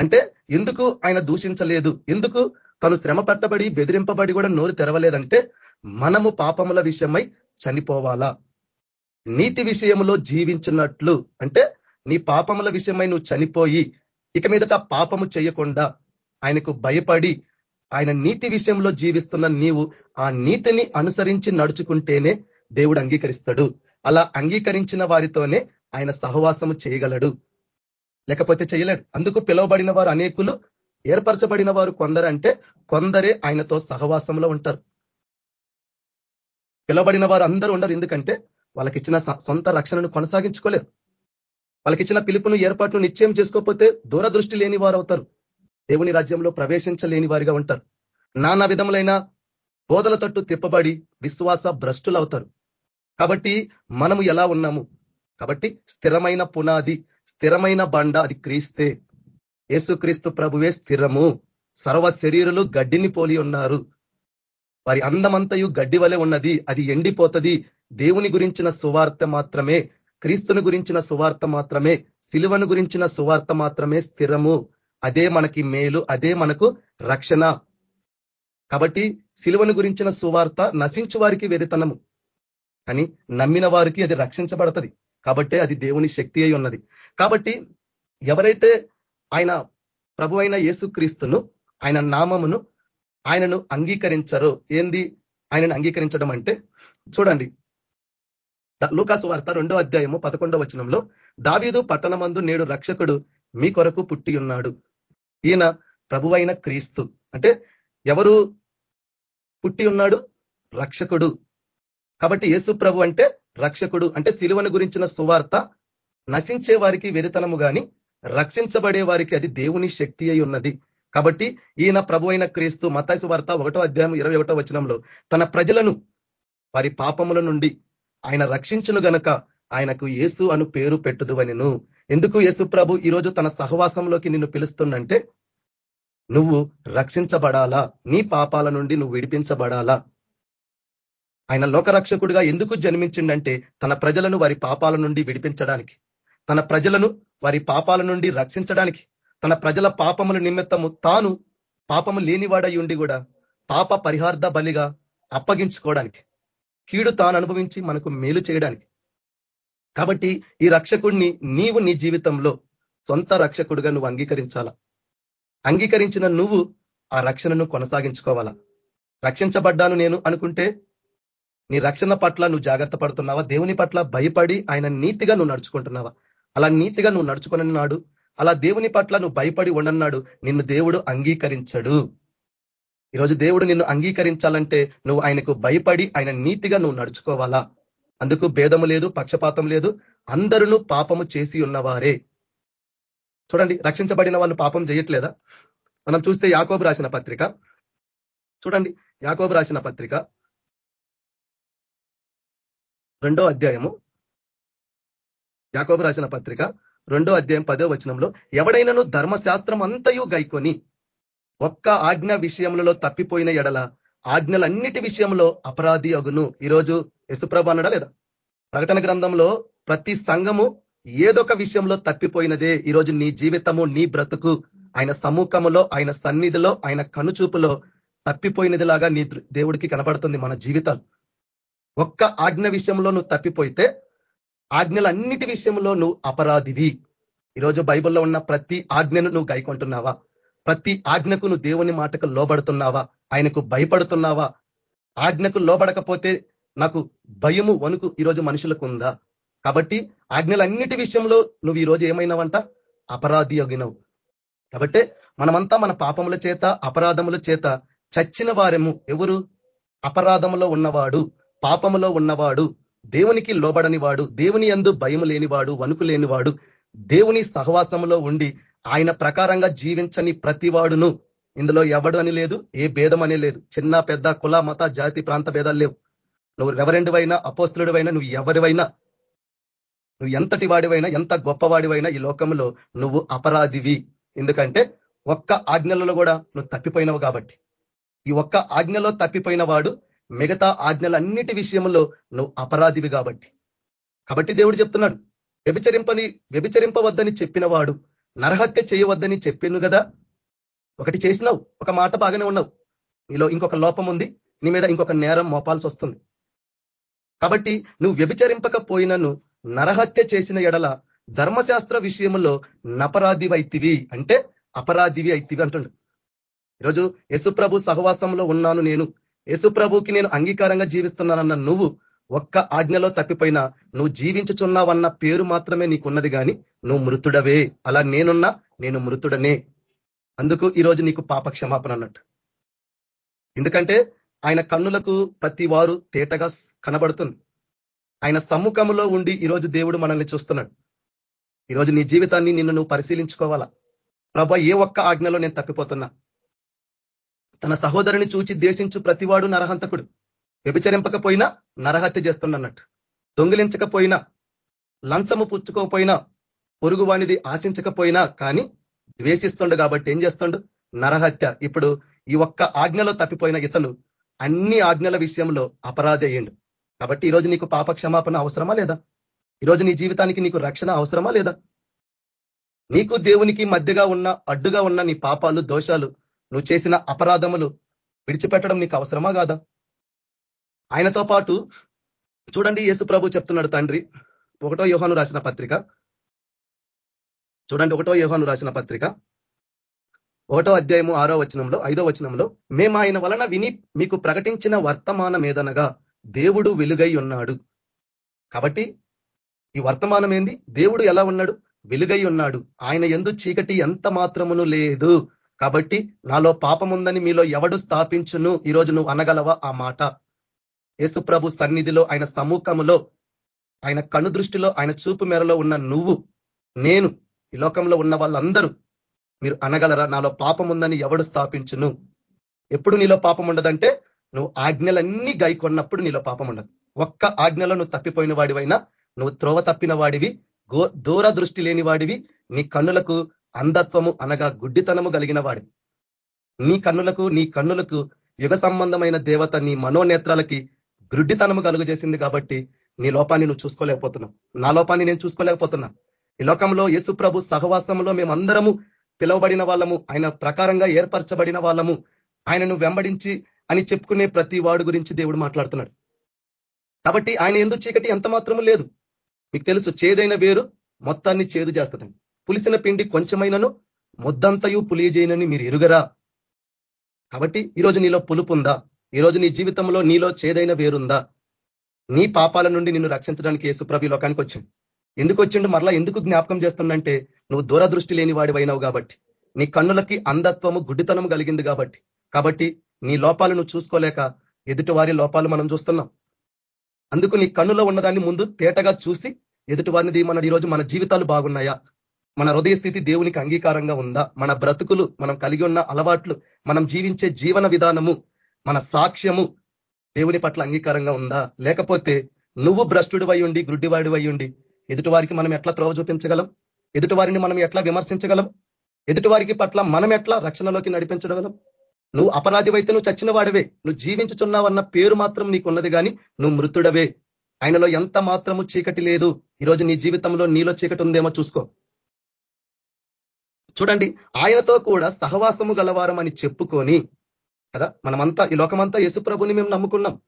అంటే ఎందుకు ఆయన దూషించలేదు? ఎందుకు తను శ్రమ పట్టబడి బెదిరింపబడి కూడా నోరు తెరవలేదంటే మనము పాపముల విషయమై చనిపోవాలా? నీతి విషయంలో జీవించినట్లు అంటే నీ పాపముల విషయమై నువ్వు చనిపోయి ఇక మీదట పాపము చేయకుండా ఆయనకు భయపడి ఆయన నీతి విషయంలో జీవిస్తున్న నీవు ఆ నీతిని అనుసరించి నడుచుకుంటేనే దేవుడు అంగీకరిస్తాడు. అలా అంగీకరించిన వారితోనే ఆయన సహవాసము చేయగలడు. లేకపోతే చేయలేడు. అందుకు పిలువబడిన వారు అనేకులు ఏర్పరచబడిన వారు కొందరంటే కొందరే ఆయనతో సహవాసంలో ఉంటారు. పిలువబడిన వారు అందరూ ఉండరు. ఎందుకంటే వాళ్ళకిచ్చిన సొంత రక్షణను కొనసాగించుకోలేరు. వాళ్ళకిచ్చిన పిలుపును ఏర్పాటును నిశ్చయం చేసుకోకపోతే దూరదృష్టి లేని వారు అవుతారు దేవుని రాజ్యంలో ప్రవేశించలేని వారిగా ఉంటారు. నానా విధములైన బోధల తట్టు తిప్పబడి విశ్వాస భ్రష్టులు అవుతారు కాబట్టి మనము ఎలా ఉన్నాము? కాబట్టి స్థిరమైన పునాది స్థిరమైన బండ అది క్రీస్తే. యేసుక్రీస్తు ప్రభువే స్థిరము. సర్వ శరీరులు గడ్డిని పోలి ఉన్నారు. వారి అందమంతయు గడ్డి వలె ఉన్నది అది ఎండిపోతుంది. దేవుని గురించిన సువార్త మాత్రమే క్రీస్తుని గురించిన సువార్త మాత్రమే శిలువను గురించిన సువార్త మాత్రమే స్థిరము. అదే మనకి మేలు అదే మనకు రక్షణ. కాబట్టి శిలువను గురించిన సువార్త నశించు వారికి వెరితనము కానీ నమ్మిన వారికి అది రక్షించబడుతుంది. కాబట్టి అది దేవుని శక్తి అయి ఉన్నది. కాబట్టి ఎవరైతే ఆయన ప్రభు అయిన యేసుక్రీస్తును ఆయన నామమును ఆయనను అంగీకరించరో ఏంది? ఆయనను అంగీకరించడం అంటే చూడండి. లూకాసు వార్త రెండో అధ్యాయము పదకొండో వచనంలో దావీదు పట్టణమందు నేడు రక్షకుడు మీ కొరకు పుట్టి ఉన్నాడు. ఈయన ప్రభువైన క్రీస్తు. అంటే ఎవరు పుట్టి ఉన్నాడు? రక్షకుడు. కాబట్టి యేసు ప్రభు అంటే రక్షకుడు. అంటే శిలువను గురించిన సువార్త నశించే వారికి వెరితనము గాని రక్షించబడే వారికి అది దేవుని శక్తి అయి ఉన్నది. కాబట్టి ఈయన ప్రభు అయిన క్రీస్తు మతాసు వార్త ఒకటో అధ్యాయం ఇరవై ఒకటో వచనంలో తన ప్రజలను వారి పాపముల నుండి ఆయన రక్షించును గనక ఆయనకు యేసు అను పేరు పెట్టుదువనిను. ఎందుకు యేసుప్రభు ఈరోజు తన సహవాసంలోకి నిన్ను పిలుస్తుందంటే నువ్వు రక్షించబడాలా? నీ పాపాల నుండి నువ్వు విడిపించబడాలా? ఆయన లోకరక్షకుడిగా ఎందుకు జన్మించిండంటే తన ప్రజలను వారి పాపాల నుండి విడిపించడానికి తన ప్రజలను వారి పాపాల నుండి రక్షించడానికి తన ప్రజల పాపముల నిమిత్తము తాను పాపము లేనివాడై ఉండి కూడా పాప పరిహార్థ బలిగా అప్పగించుకోవడానికి కీడు తాను అనుభవించి మనకు మేలు చేయడానికి కాబట్టి ఈ రక్షకుడిని నీవు నీ జీవితంలో సొంత రక్షకుడుగా నువ్వు అంగీకరించాలా? అంగీకరించిన నువ్వు ఆ రక్షణను కొనసాగించుకోవాలా? రక్షించబడ్డాను నేను అనుకుంటే నీ రక్షణ పట్ల నువ్వు జాగ్రత్త పడుతున్నావా? దేవుని పట్ల భయపడి ఆయన నీతిగా నువ్వు నడుచుకుంటున్నావా? అలా నీతిగా నువ్వు నడుచుకున్నాడు అలా దేవుని పట్ల నువ్వు భయపడి ఉండన్నాడు నిన్ను దేవుడు అంగీకరించడు. ఈరోజు దేవుడు నిన్ను అంగీకరించాలంటే నువ్వు ఆయనకు భయపడి ఆయన నీతిగా నువ్వు నడుచుకోవాలా? అందుకు భేదము లేదు పక్షపాతం లేదు. అందరూ పాపము చేసి ఉన్నవారే. చూడండి రక్షించబడిన వాళ్ళు పాపం చేయట్లేదా? మనం చూస్తే యాకోబు రాసిన పత్రిక. చూడండి యాకోబు రాసిన పత్రిక. రెండో అధ్యాయము. యాకోబు రాసిన పత్రిక. రెండో అధ్యాయం పదో వచనంలో ఎవడైనాను ధర్మశాస్త్రం అంతయు గైకొని ఒక్క ఆజ్ఞ విషయములలో తప్పిపోయిన ఎడల ఆజ్ఞలన్నిటి విషయంలో అపరాధి అగును. ఈరోజు యశుప్రభ అనడా లేదా? ప్రకటన గ్రంథంలో ప్రతి సంఘము ఏదొక విషయంలో తప్పిపోయినదే. ఈరోజు నీ జీవితము నీ బ్రతుకు ఆయన సముఖములో ఆయన సన్నిధిలో ఆయన కనుచూపులో తప్పిపోయినదిలాగా నీ దేవుడికి కనబడుతుంది మన జీవితాలు. ఒక్క ఆజ్ఞ విషయంలో నువ్వు తప్పిపోయితే ఆజ్ఞలన్నిటి విషయంలో నువ్వు అపరాధివి. ఈరోజు బైబిల్లో ఉన్న ప్రతి ఆజ్ఞను నువ్వు గైకొంటున్నావా? ప్రతి ఆజ్ఞకు నువ్వు దేవుని మాటకు లోబడుతున్నావా? ఆయనకు భయపడుతున్నావా? ఆజ్ఞకు లోబడకపోతే నాకు భయము వణుకు ఈరోజు మనుషులకు ఉందా? కాబట్టి ఆజ్ఞలన్నిటి విషయంలో నువ్వు ఈరోజు ఏమైనావంట? అపరాధి అగినవు. కాబట్టి మనమంతా మన పాపముల చేత అపరాధముల చేత చచ్చిన వారెము ఎవరు? అపరాధములో ఉన్నవాడు పాపములో ఉన్నవాడు దేవునికి లోబడని వాడు దేవుని ఎందు భయం లేనివాడు వణుకు లేనివాడు దేవుని సహవాసంలో ఉండి ఆయన ప్రకారంగా జీవించని ప్రతివాడును ఇందులో ఎవడు అని లేదు ఏ భేదం అనే లేదు. చిన్న పెద్ద కుల మత జాతి ప్రాంత భేదాలు లేవు. నువ్వు రెవరెండువైనా అపోస్తులుడివైనా నువ్వు ఎవరివైనా నువ్వు ఎంతటి వాడివైనా ఎంత గొప్పవాడివైనా ఈ లోకంలో నువ్వు అపరాధివి. ఎందుకంటే ఒక్క ఆజ్ఞలలో కూడా నువ్వు తప్పిపోయినవు కాబట్టి. ఈ ఒక్క ఆజ్ఞలో తప్పిపోయిన వాడు మిగతా ఆజ్ఞలన్నిటి విషయంలో నువ్వు అపరాధివి కాబట్టి. కాబట్టి దేవుడు చెప్తున్నాడు వ్యభిచరింపని వ్యభిచరింపవద్దని చెప్పిన వాడు నరహత్య చేయవద్దని చెప్పిను కదా ఒకటి చేసినావు ఒక మాట బాగానే ఉన్నావు. నీలో ఇంకొక లోపం ఉంది నీ మీద ఇంకొక నేరం మోపాల్సి వస్తుంది. కాబట్టి నువ్వు వ్యభిచరింపకపోయినను నరహత్య చేసిన ఎడల ధర్మశాస్త్ర విషయంలో నపరాధివైతివి అంటే అపరాధివి అయితివి అంటుండు. ఈరోజు యశుప్రభు సహవాసంలో ఉన్నాను నేను. యశుప్రభుకి నేను అంగీకారంగా జీవిస్తున్నానన్న నువ్వు ఒక్క ఆజ్ఞలో తప్పిపోయినా నువ్వు జీవించుచున్నావన్న పేరు మాత్రమే నీకున్నది కానీ నువ్వు మృతుడవే. అలా నేనున్నా నేను మృతుడనే. అందుకు ఈరోజు నీకు పాప క్షమాపణ అన్నట్టు. ఎందుకంటే ఆయన కన్నులకు ప్రతి వారు తేటగా కనబడుతుంది. ఆయన సమ్ముఖంలో ఉండి ఈరోజు దేవుడు మనల్ని చూస్తున్నాడు. ఈరోజు నీ జీవితాన్ని నిన్ను నువ్వు పరిశీలించుకోవాలా? ప్రభ ఏ ఒక్క ఆజ్ఞలో నేను తప్పిపోతున్నా? తన సహోదరుని చూచి దేశించు ప్రతివాడు నరహంతకుడు. వ్యభిచరింపకపోయినా నరహత్య చేస్తుండన్నట్టు. దొంగిలించకపోయినా లంచము పుచ్చుకోకపోయినా పొరుగు వానిది ఆశించకపోయినా కానీ ద్వేషిస్తుండు కాబట్టి ఏం చేస్తుండు? నరహత్య. ఇప్పుడు ఈ ఒక్క ఆజ్ఞలో తప్పిపోయిన ఇతను అన్ని ఆజ్ఞల విషయంలో అపరాధి అయ్యిండు. కాబట్టి ఈరోజు నీకు పాప క్షమాపణ అవసరమా లేదా? ఈరోజు నీ జీవితానికి నీకు రక్షణ అవసరమా లేదా? నీకు దేవునికి మధ్యగా ఉన్న అడ్డుగా ఉన్న నీ పాపాలు దోషాలు నువ్వు చేసిన అపరాధములు విడిచిపెట్టడం నీకు అవసరమా కాదా? ఆయనతో పాటు చూడండి యేసు ప్రభు చెప్తున్నాడు తండ్రి. ఒకటో యోహాను రాసిన పత్రిక. చూడండి ఒకటో యోహాను రాసిన పత్రిక. ఒకటో అధ్యాయము ఆరో వచనంలో ఐదో వచనంలో మేము ఆయన వలన విని మీకు ప్రకటించిన వర్తమానం ఏదనగా దేవుడు వెలుగై ఉన్నాడు. కాబట్టి ఈ వర్తమానం ఏంది? దేవుడు ఎలా ఉన్నాడు? వెలుగై ఉన్నాడు. ఆయన ఎందు చీకటి ఎంత మాత్రమును లేదు. కాబట్టి నాలో పాపం ఉందని మీలో ఎవడు స్థాపించును? ఈరోజు నువ్వు అనగలవా ఆ మాట? యేసుప్రభు సన్నిధిలో ఆయన సముఖములో ఆయన కను దృష్టిలో ఆయన చూపు మేరలో ఉన్న నువ్వు నేను ఈ లోకంలో ఉన్న వాళ్ళందరూ మీరు అనగలరా? నాలో పాపం ఉందని ఎవడు స్థాపించును? ఎప్పుడు నీలో పాపం ఉండదంటే నువ్వు ఆజ్ఞలన్నీ గైకొన్నప్పుడు నీలో పాపం ఉండదు ఒక్క ఆజ్ఞలో నువ్వు తప్పిపోయిన వాడివైనా నువ్వు త్రోవ తప్పిన వాడివి దూర దృష్టి లేని వాడివి నీ కన్నులకు అంధత్వము అనగా గుడ్డితనము కలిగిన వాడివి. నీ కన్నులకు నీ కన్నులకు యుగ సంబంధమైన దేవత నీ మనోనేత్రాలకి గుడ్డితనము కలుగు చేసింది కాబట్టి నీ లోపాన్ని నువ్వు చూసుకోలేకపోతున్నావు. నా లోపాన్ని నేను చూసుకోలేకపోతున్నా ఈ లోకంలో యేసు ప్రభు సహవాసంలో మేమందరము పిలువబడిన వాళ్ళము. ఆయన ప్రకారంగా ఏర్పరచబడిన వాళ్ళము. ఆయనను వెంబడించి అని చెప్పుకునే ప్రతి వాడు గురించి దేవుడు మాట్లాడుతున్నాడు. కాబట్టి ఆయన ఎందుకు చీకటి ఎంత మాత్రము లేదు. మీకు తెలుసు చేదైన వేరు మొత్తాన్ని చేదు చేస్తుందని పులిసిన పిండి కొంచెమైనను ముద్దంతయు పులియజేయనని మీరు ఎరుగరా? కాబట్టి ఈరోజు నీలో పులుపు ఉందా? ఈరోజు నీ జీవితంలో నీలో చేదైన వేరుందా? నీ పాపాల నుండి నిన్ను రక్షించడానికి యేసుప్రభి లోకానికి వచ్చింది ఎందుకు వచ్చిండు మరలా ఎందుకు జ్ఞాపకం చేస్తుందంటే నువ్వు దూరదృష్టి లేని వాడివైనావు కాబట్టి. నీ కన్నులకి అంధత్వము గుడ్డితనం కలిగింది కాబట్టి. కాబట్టి నీ లోపాలు నువ్వు చూసుకోలేక ఎదుటి వారి లోపాలు మనం చూస్తున్నాం. అందుకు నీ కన్నులో ఉన్నదాన్ని ముందు తేటగా చూసి ఎదుటి వారిని మన ఈరోజు మన జీవితాలు బాగున్నాయా? మన హృదయ స్థితి దేవునికి అంగీకారంగా ఉందా? మన బ్రతుకులు మనం కలిగి ఉన్న అలవాట్లు మనం జీవించే జీవన విధానము మన సాక్ష్యము దేవుని పట్ల అంగీకారంగా ఉందా? లేకపోతే నువ్వు భ్రష్టుడు ఉండి గుడ్డివాడి ఉండి ఎదుటి వారికి మనం ఎట్లా త్రోవ చూపించగలం? ఎదుటి వారిని మనం ఎట్లా విమర్శించగలం? ఎదుటి వారికి పట్ల మనం ఎట్లా రక్షణలోకి నడిపించగలం? నువ్వు అపరాధివైతే నువ్వు చచ్చిన వాడివే నువ్వు జీవించుచున్నావన్న పేరు మాత్రం నీకున్నది కానీ నువ్వు మృతుడవే. ఆయనలో ఎంత మాత్రము చీకటి లేదు. ఈరోజు నీ జీవితంలో నీలో చీకటి ఉందేమో చూసుకో. చూడండి ఆయనతో కూడా సహవాసము గలవారం అని చెప్పుకొని కదా మనమంతా ఈ లోకమంతా యేసుప్రభుని మేము నమ్ముకున్నాం.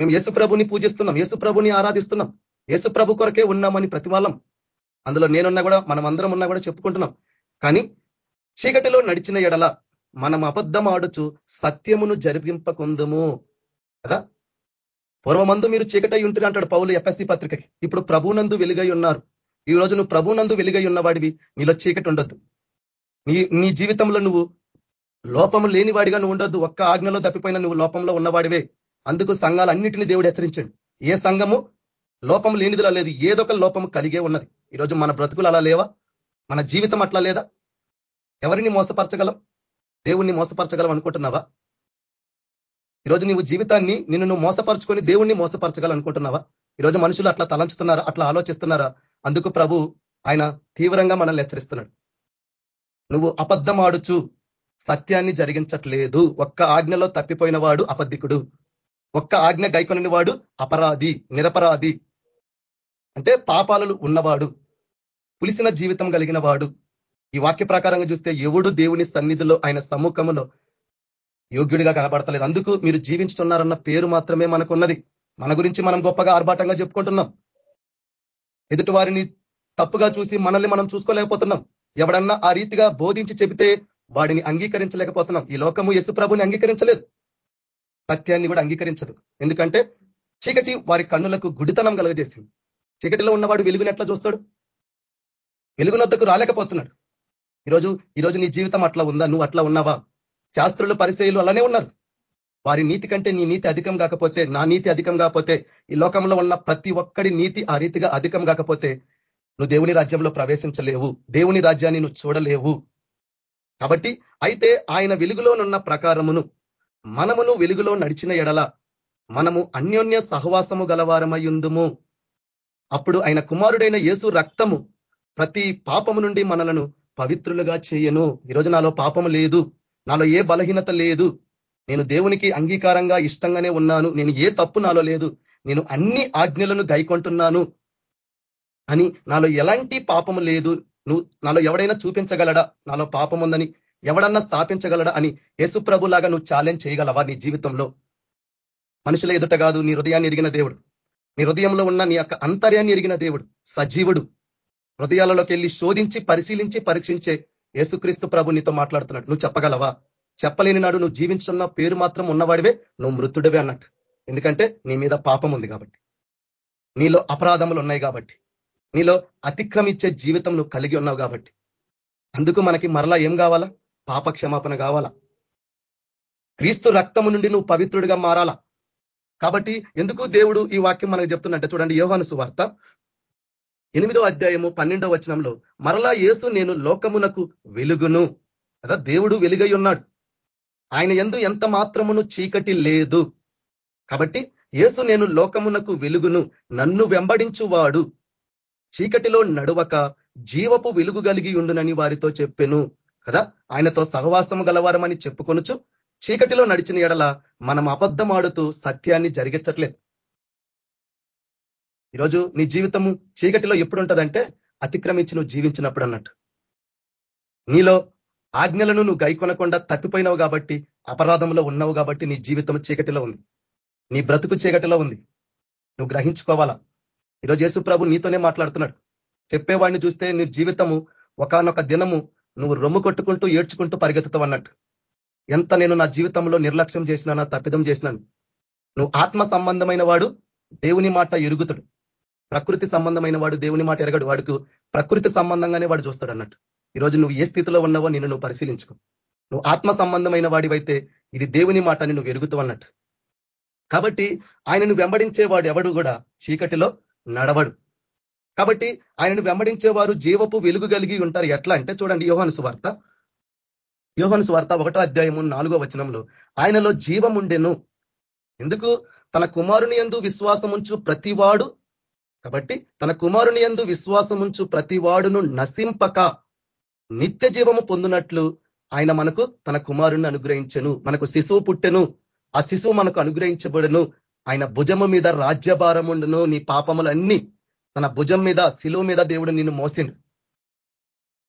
మేము యేసు ప్రభుని పూజిస్తున్నాం యేసుప్రభుని ఆరాధిస్తున్నాం. యేసు ప్రభు కొరకే ఉన్నామని ప్రతివాళ్ళం. అందులో నేనున్నా కూడా మనం అందరం ఉన్నా కూడా చెప్పుకుంటున్నాం. కానీ చీకటిలో నడిచిన ఎడల మనం అబద్ధం ఆడుచు సత్యమును జరిపింపకుందము కదా? పూర్వమందు మీరు చీకటై ఉంటుంది అంటాడు పౌలు ఎఫ్ఎస్సి పత్రికకి. ఇప్పుడు ప్రభునందు వెలుగై ఉన్నారు. ఈ రోజు నువ్వు ప్రభునందు వెలుగై ఉన్నవాడివి. నీలో చీకటి ఉండొద్దు. నీ నీ జీవితంలో నువ్వు లోపము లేనివాడిగా నువ్వు ఉండొద్దు. ఒక్క ఆజ్ఞలో తప్పిపోయిన నువ్వు లోపంలో ఉన్నవాడివే. అందుకు సంఘాలన్నిటిని దేవుడు హెచ్చరించండి. ఏ సంఘము? లోపం లేనిదిలా లేదు. ఏదో ఒక లోపం కలిగే ఉన్నది. ఈరోజు మన బ్రతుకులు అలా లేవా? మన జీవితం అట్లా లేదా? ఎవరిని మోసపరచగలం? దేవుణ్ణి మోసపరచగలం అనుకుంటున్నావా? ఈరోజు నీవు జీవితాన్ని నిన్ను నువ్వు మోసపరుచుకొని దేవుణ్ణి మోసపరచగలనుకుంటున్నావా ఈరోజు మనుషులు అట్లా తలంచుతున్నారా? అట్లా ఆలోచిస్తున్నారా? అందుకు ప్రభు ఆయన తీవ్రంగా మనల్ని హెచ్చరిస్తున్నాడు. నువ్వు అబద్ధం ఆడుచు సత్యాన్ని జరిగించట్లేదు. ఒక్క ఆజ్ఞలో తప్పిపోయిన వాడు అబద్ధికుడు. ఒక్క ఆజ్ఞ గైకొనని వాడు అపరాధి నిరపరాధి. అంటే పాపాలు ఉన్నవాడు పులిసిన జీవితం కలిగిన వాడు. ఈ వాక్య ప్రకారంగా చూస్తే ఎవడు దేవుని సన్నిధిలో ఆయన సమ్ముఖంలో యోగ్యుడిగా కనబడతలేదు. అందుకు మీరు జీవించుతున్నారన్న పేరు మాత్రమే మనకున్నది. మన గురించి మనం గొప్పగా ఆర్భాటంగా చెప్పుకుంటున్నాం. ఎదుటి వారిని తప్పుగా చూసి మనల్ని మనం చూసుకోలేకపోతున్నాం. ఎవడన్నా ఆ రీతిగా బోధించి చెబితే వాడిని అంగీకరించలేకపోతున్నాం. ఈ లోకము యశు ప్రభుని అంగీకరించలేదు. సత్యాన్ని కూడా అంగీకరించదు. ఎందుకంటే చీకటి వారి కన్నులకు గుడితనం కలగజేసింది. చీకటిలో ఉన్నవాడు వెలుగునట్లా చూస్తాడు? వెలుగునొద్దకు రాలేకపోతున్నాడు. ఈరోజు ఈరోజు నీ జీవితం అట్లా ఉందా? నువ్వు అట్లా ఉన్నావా? శాస్త్రులు పరిచయలు అలానే ఉన్నారు. వారి నీతి కంటే నీ నీతి అధికం కాకపోతే నా నీతి అధికం కాకపోతే ఈ లోకంలో ఉన్న ప్రతి ఒక్కడి నీతి ఆ రీతిగా అధికం కాకపోతే నువ్వు దేవుని రాజ్యంలో ప్రవేశించలేవు. దేవుని రాజ్యాన్ని నువ్వు చూడలేవు. కాబట్టి అయితే ఆయన వెలుగులోనున్న ప్రకారమును మనమును వెలుగులో నడిచిన ఎడల మనము అన్యోన్య సహవాసము గలవారమయ్యుందుము అప్పుడు ఆయన కుమారుడైన యేసు రక్తము ప్రతి పాపము నుండి మనలను పవిత్రులుగా చేయను. ఈరోజు నాలో పాపము లేదు. నాలో ఏ బలహీనత లేదు. నేను దేవునికి అంగీకారంగా ఇష్టంగానే ఉన్నాను. నేను ఏ తప్పు నాలో లేదు. నేను అన్ని ఆజ్ఞలను గైకొంటున్నాను. అని నాలో ఎలాంటి పాపము లేదు. నువ్వు నాలో ఎవడైనా చూపించగలడా? నాలో పాపం ఉందని ఎవడన్నా స్థాపించగలడా? అని యేసుప్రభులాగా నువ్వు ఛాలెంజ్ చేయగలవా నీ జీవితంలో? మనుషుల ఎదుట కాదు నీ హృదయాన్ని ఎరిగిన దేవుడు. నీ హృదయంలో ఉన్న నీ యొక్క అంతర్యాన్ని ఎరిగిన దేవుడు సజీవుడు. హృదయాలలోకి వెళ్ళి శోధించి పరిశీలించి పరీక్షించే యేసుక్రీస్తు ప్రభు నీతో మాట్లాడుతున్నాడు. నువ్వు చెప్పగలవా? చెప్పలేని నాడు నువ్వు జీవించున్న పేరు మాత్రం ఉన్నవాడివే నువ్వు మృతుడివే అన్నట్టు. ఎందుకంటే నీ మీద పాపం ఉంది కాబట్టి. నీలో అపరాధములు ఉన్నాయి కాబట్టి. నీలో అతిక్రమించే జీవితం నువ్వు కలిగి ఉన్నావు కాబట్టి. అందుకు మనకి మరలా ఏం కావాలా? పాప క్షమాపణ కావాలా? క్రీస్తు రక్తము నుండి నువ్వు పవిత్రుడిగా మారాలా? కాబట్టి ఎందుకు దేవుడు ఈ వాక్యం మనకు చెప్తున్నట్టే చూడండి యోహాను సువార్త ఎనిమిదో అధ్యాయము పన్నెండో వచనంలో మరలా యేసు నేను లోకమునకు వెలుగును. కదా దేవుడు వెలుగై ఉన్నాడు. ఆయన ఎందు ఎంత మాత్రమును చీకటి లేదు. కాబట్టి యేసు నేను లోకమునకు వెలుగును నన్ను వెంబడించువాడు. చీకటిలో నడువక జీవపు వెలుగు కలిగి ఉండునని వారితో చెప్పెను. కదా ఆయనతో సహవాసము గలవారమని చెప్పుకొనుచు చీకటిలో నడిచిన ఎడల మనం అబద్ధం ఆడుతూ సత్యాన్ని జరిగించట్లేదు. ఈరోజు నీ జీవితము చీకటిలో ఎప్పుడు ఉంటుందంటే అతిక్రమించి నువ్వు జీవించినప్పుడు అన్నట్టు. నీలో ఆజ్ఞలను నువ్వు గైకొనకుండా తప్పిపోయినావు కాబట్టి అపరాధంలో ఉన్నావు కాబట్టి నీ జీవితం చీకటిలో ఉంది. నీ బ్రతుకు చీకటిలో ఉంది. నువ్వు గ్రహించుకోవాలా? ఈరోజు యేసు ప్రభు నీతోనే మాట్లాడుతున్నాడు. చెప్పేవాడిని చూస్తే నీ జీవితము ఒకనొక దినము నువ్వు రొమ్ము కొట్టుకుంటూ ఏడ్చుకుంటూ పరిగెత్తుతావు అన్నట్టు. ఎంత నేను నా జీవితంలో నిర్లక్ష్యం చేసినా తప్పిదం చేసినాను నువ్వు ఆత్మ సంబంధమైన వాడు దేవుని మాట ఎరుగుతాడు. ప్రకృతి సంబంధమైన వాడు దేవుని మాట ఎరగడు. వాడుకు ప్రకృతి సంబంధంగానే వాడు చూస్తాడు అన్నట్టు. ఈరోజు నువ్వు ఏ స్థితిలో ఉన్నావో నిన్ను నువ్వు పరిశీలించుకో. నువ్వు ఆత్మ సంబంధమైన వాడివైతే ఇది దేవుని మాటని నువ్వు ఎరుగుతావు అన్నట్టు. కాబట్టి ఆయనను వెంబడించేవాడు ఎవడు కూడా చీకటిలో నడవడు. కాబట్టి ఆయనను వెంబడించేవారు జీవపు వెలుగు కలిగి ఉంటారు. ఎట్లా అంటే చూడండి యోహాను సువార్త యోహన్ స్వార్త ఒకటో అధ్యాయము నాలుగో వచనంలో ఆయనలో జీవం ఉండెను ఎందుకు? తన కుమారుని ఎందు విశ్వాసముంచు ప్రతివాడు. కాబట్టి తన కుమారుని ఎందు విశ్వాసముంచు ప్రతివాడును నశింపక నిత్య జీవము పొందినట్లు ఆయన మనకు తన కుమారుని అనుగ్రహించను. మనకు శిశువు పుట్టెను. ఆ శిశువు మనకు అనుగ్రహించబడును. ఆయన భుజము మీద రాజ్యభారముండును. నీ పాపములన్నీ తన భుజం మీద శిలువు మీద దేవుడు నిన్ను మోసిండు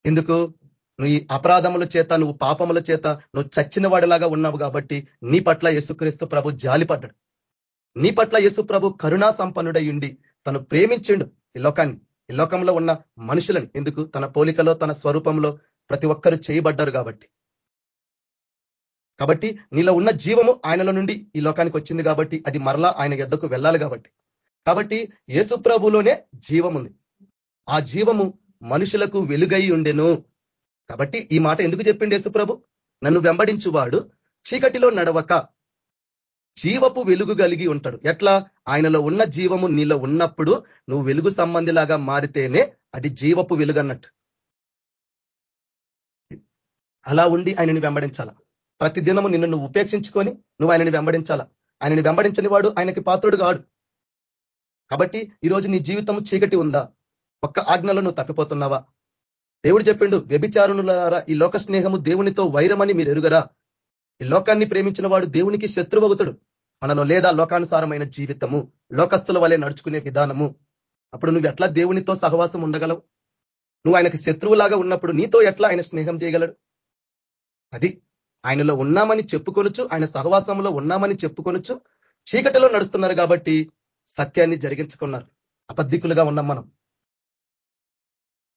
ఎందుకు? నువ్వు ఈ అపరాధముల చేత నువ్వు పాపముల చేత నువ్వు చచ్చిన వాడిలాగా ఉన్నావు కాబట్టి నీ పట్ల యేసుక్రీస్తు ప్రభు జాలిపడ్డాడు. నీ పట్ల యేసు ప్రభు కరుణా సంపన్నుడై ఉండి తను ప్రేమించిండు ఈ లోకాన్ని. ఈ లోకంలో ఉన్న మనుషులను ఎందుకు? తన పోలికలో తన స్వరూపంలో ప్రతి ఒక్కరు చేయబడ్డారు కాబట్టి. కాబట్టి నీలో ఉన్న జీవము ఆయనలో నుండి ఈ లోకానికి వచ్చింది కాబట్టి అది మరలా ఆయన ఎద్దకు వెళ్ళాలి కాబట్టి. కాబట్టి యేసు ప్రభులోనే జీవం ఉంది ఆ జీవము మనుషులకు వెలుగై ఉండెను. కాబట్టి ఈ మాట ఎందుకు చెప్పిండు యేసుప్రభు? నన్ను వెంబడించువాడు చీకటిలో నడవక జీవపు వెలుగు కలిగి ఉంటాడు. ఎట్లా? ఆయనలో ఉన్న జీవము నీలో ఉన్నప్పుడు నువ్వు వెలుగు సంబంధిలాగా మారితేనే అది జీవపు వెలుగు అన్నట్టు అలా ఉండి ఆయనని వెంబడించాల? ప్రతి దినము నిన్ను నువ్వు ఉపేక్షించుకొని నువ్వు ఆయనని వెంబడించాలా? ఆయనని వెంబడించని వాడు ఆయనకి పాత్రుడు కాడు. కాబట్టి ఈరోజు నీ జీవితం చీకటి ఉందా? ఒక్క ఆజ్ఞలో నువ్వు తప్పిపోతున్నావా? దేవుడు చెప్పిండు వ్యభిచారుణులారా ఈ లోక స్నేహము దేవునితో వైరమని మీరు ఎరుగరా? ఈ లోకాన్ని ప్రేమించిన వాడు దేవునికి శత్రువగుతుడు మనలో లేదా లోకానుసారమైన జీవితము లోకస్తుల వలె నడుచుకునే విధానము. అప్పుడు నువ్వు ఎట్లా దేవునితో సహవాసం ఉండగలవు? నువ్వు ఆయనకు శత్రువులాగా ఉన్నప్పుడు నీతో ఎట్లా ఆయన స్నేహం చేయగలడు? అది ఆయనలో ఉన్నామని చెప్పుకొనొచ్చు ఆయన సహవాసంలో ఉన్నామని చెప్పుకొనొచ్చు చీకటిలో నడుస్తున్నారు కాబట్టి సత్యాన్ని జరిగించుకున్నారు. అబద్ధికులుగా ఉన్నాం మనం.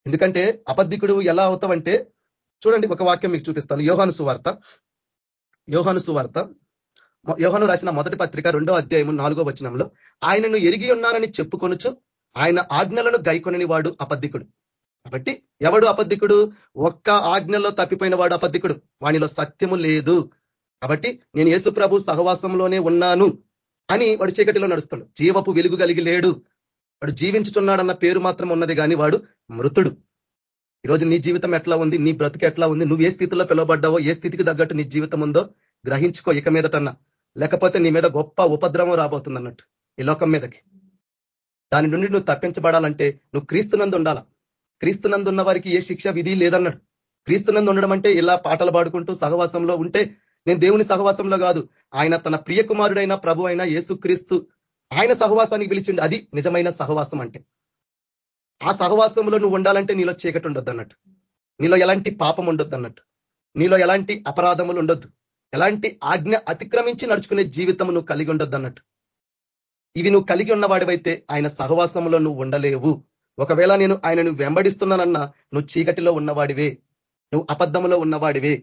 ఎందుకంటే అబద్ధికుడు ఎలా అవుతావంటే చూడండి ఒక వాక్యం మీకు చూపిస్తాను. యోహాను సువార్త. యోహాను సువార్త. యోహాను రాసిన మొదటి పత్రిక రెండో అధ్యాయము నాలుగో వచనంలో ఆయనను ఎరిగి ఉన్నారని చెప్పుకొనుచు ఆయన ఆజ్ఞలను గైకొనని వాడు అబద్ధికుడు. కాబట్టి ఎవడు అబద్ధికుడు? ఒక్క ఆజ్ఞలో తప్పిపోయిన వాడు అబద్ధికుడు. వానిలో సత్యము లేదు. కాబట్టి నేను యేసు ప్రభు సహవాసంలోనే ఉన్నాను అని వాడు చీకటిలో నడుస్తాడు. జీవపు వెలుగు కలిగి లేడు. వాడు జీవించుతున్నాడన్న పేరు మాత్రం ఉన్నది కానీ వాడు మృతుడు. ఈరోజు నీ జీవితం ఎట్లా ఉంది? నీ బ్రతుకు ఎట్లా ఉంది? నువ్వు ఏ స్థితిలో పిలువబడ్డావో ఏ స్థితికి తగ్గట్టు నీ జీవితం ఉందో గ్రహించుకో ఇక మీదటన్నా. లేకపోతే నీ మీద గొప్ప ఉపద్రవం రాబోతుంది అన్నట్టు ఈ లోకం మీదకి. దాని నుండి నువ్వు తప్పించబడాలంటే నువ్వు క్రీస్తునందు ఉండాలా? క్రీస్తునందు ఉన్న వారికి ఏ శిక్ష విధి లేదన్నాడు క్రీస్తునందు ఉండడం అంటే ఇలా పాటలు పాడుకుంటూ సహవాసంలో ఉంటే నేను దేవుని సహవాసంలో కాదు. ఆయన తన ప్రియకుమారుడైన ప్రభు అయిన యేసుక్రీస్తు ఆయన సహవాసానికి పిలిచిండు. అది నిజమైన సహవాసం అంటే. ఆ సహవాసంలో నువ్వు ఉండాలంటే నీలో చీకటి ఉండొద్దు అన్నట్టు. నీలో ఎలాంటి పాపం ఉండొద్దు అన్నట్టు. నీలో ఎలాంటి అపరాధములు ఉండొద్దు. ఎలాంటి ఆజ్ఞ అతిక్రమించి నడుచుకునే జీవితం నువ్వు కలిగి ఉండొద్దు అన్నట్టు. ఇవి నువ్వు కలిగి ఉన్నవాడివైతే ఆయన సహవాసంలో నువ్వు ఉండలేవు. ఒకవేళ నేను ఆయనను వెంబడిస్తున్నానన్నా నువ్వు చీకటిలో ఉన్నవాడివే. నువ్వు అబద్ధములో ఉన్నవాడివే.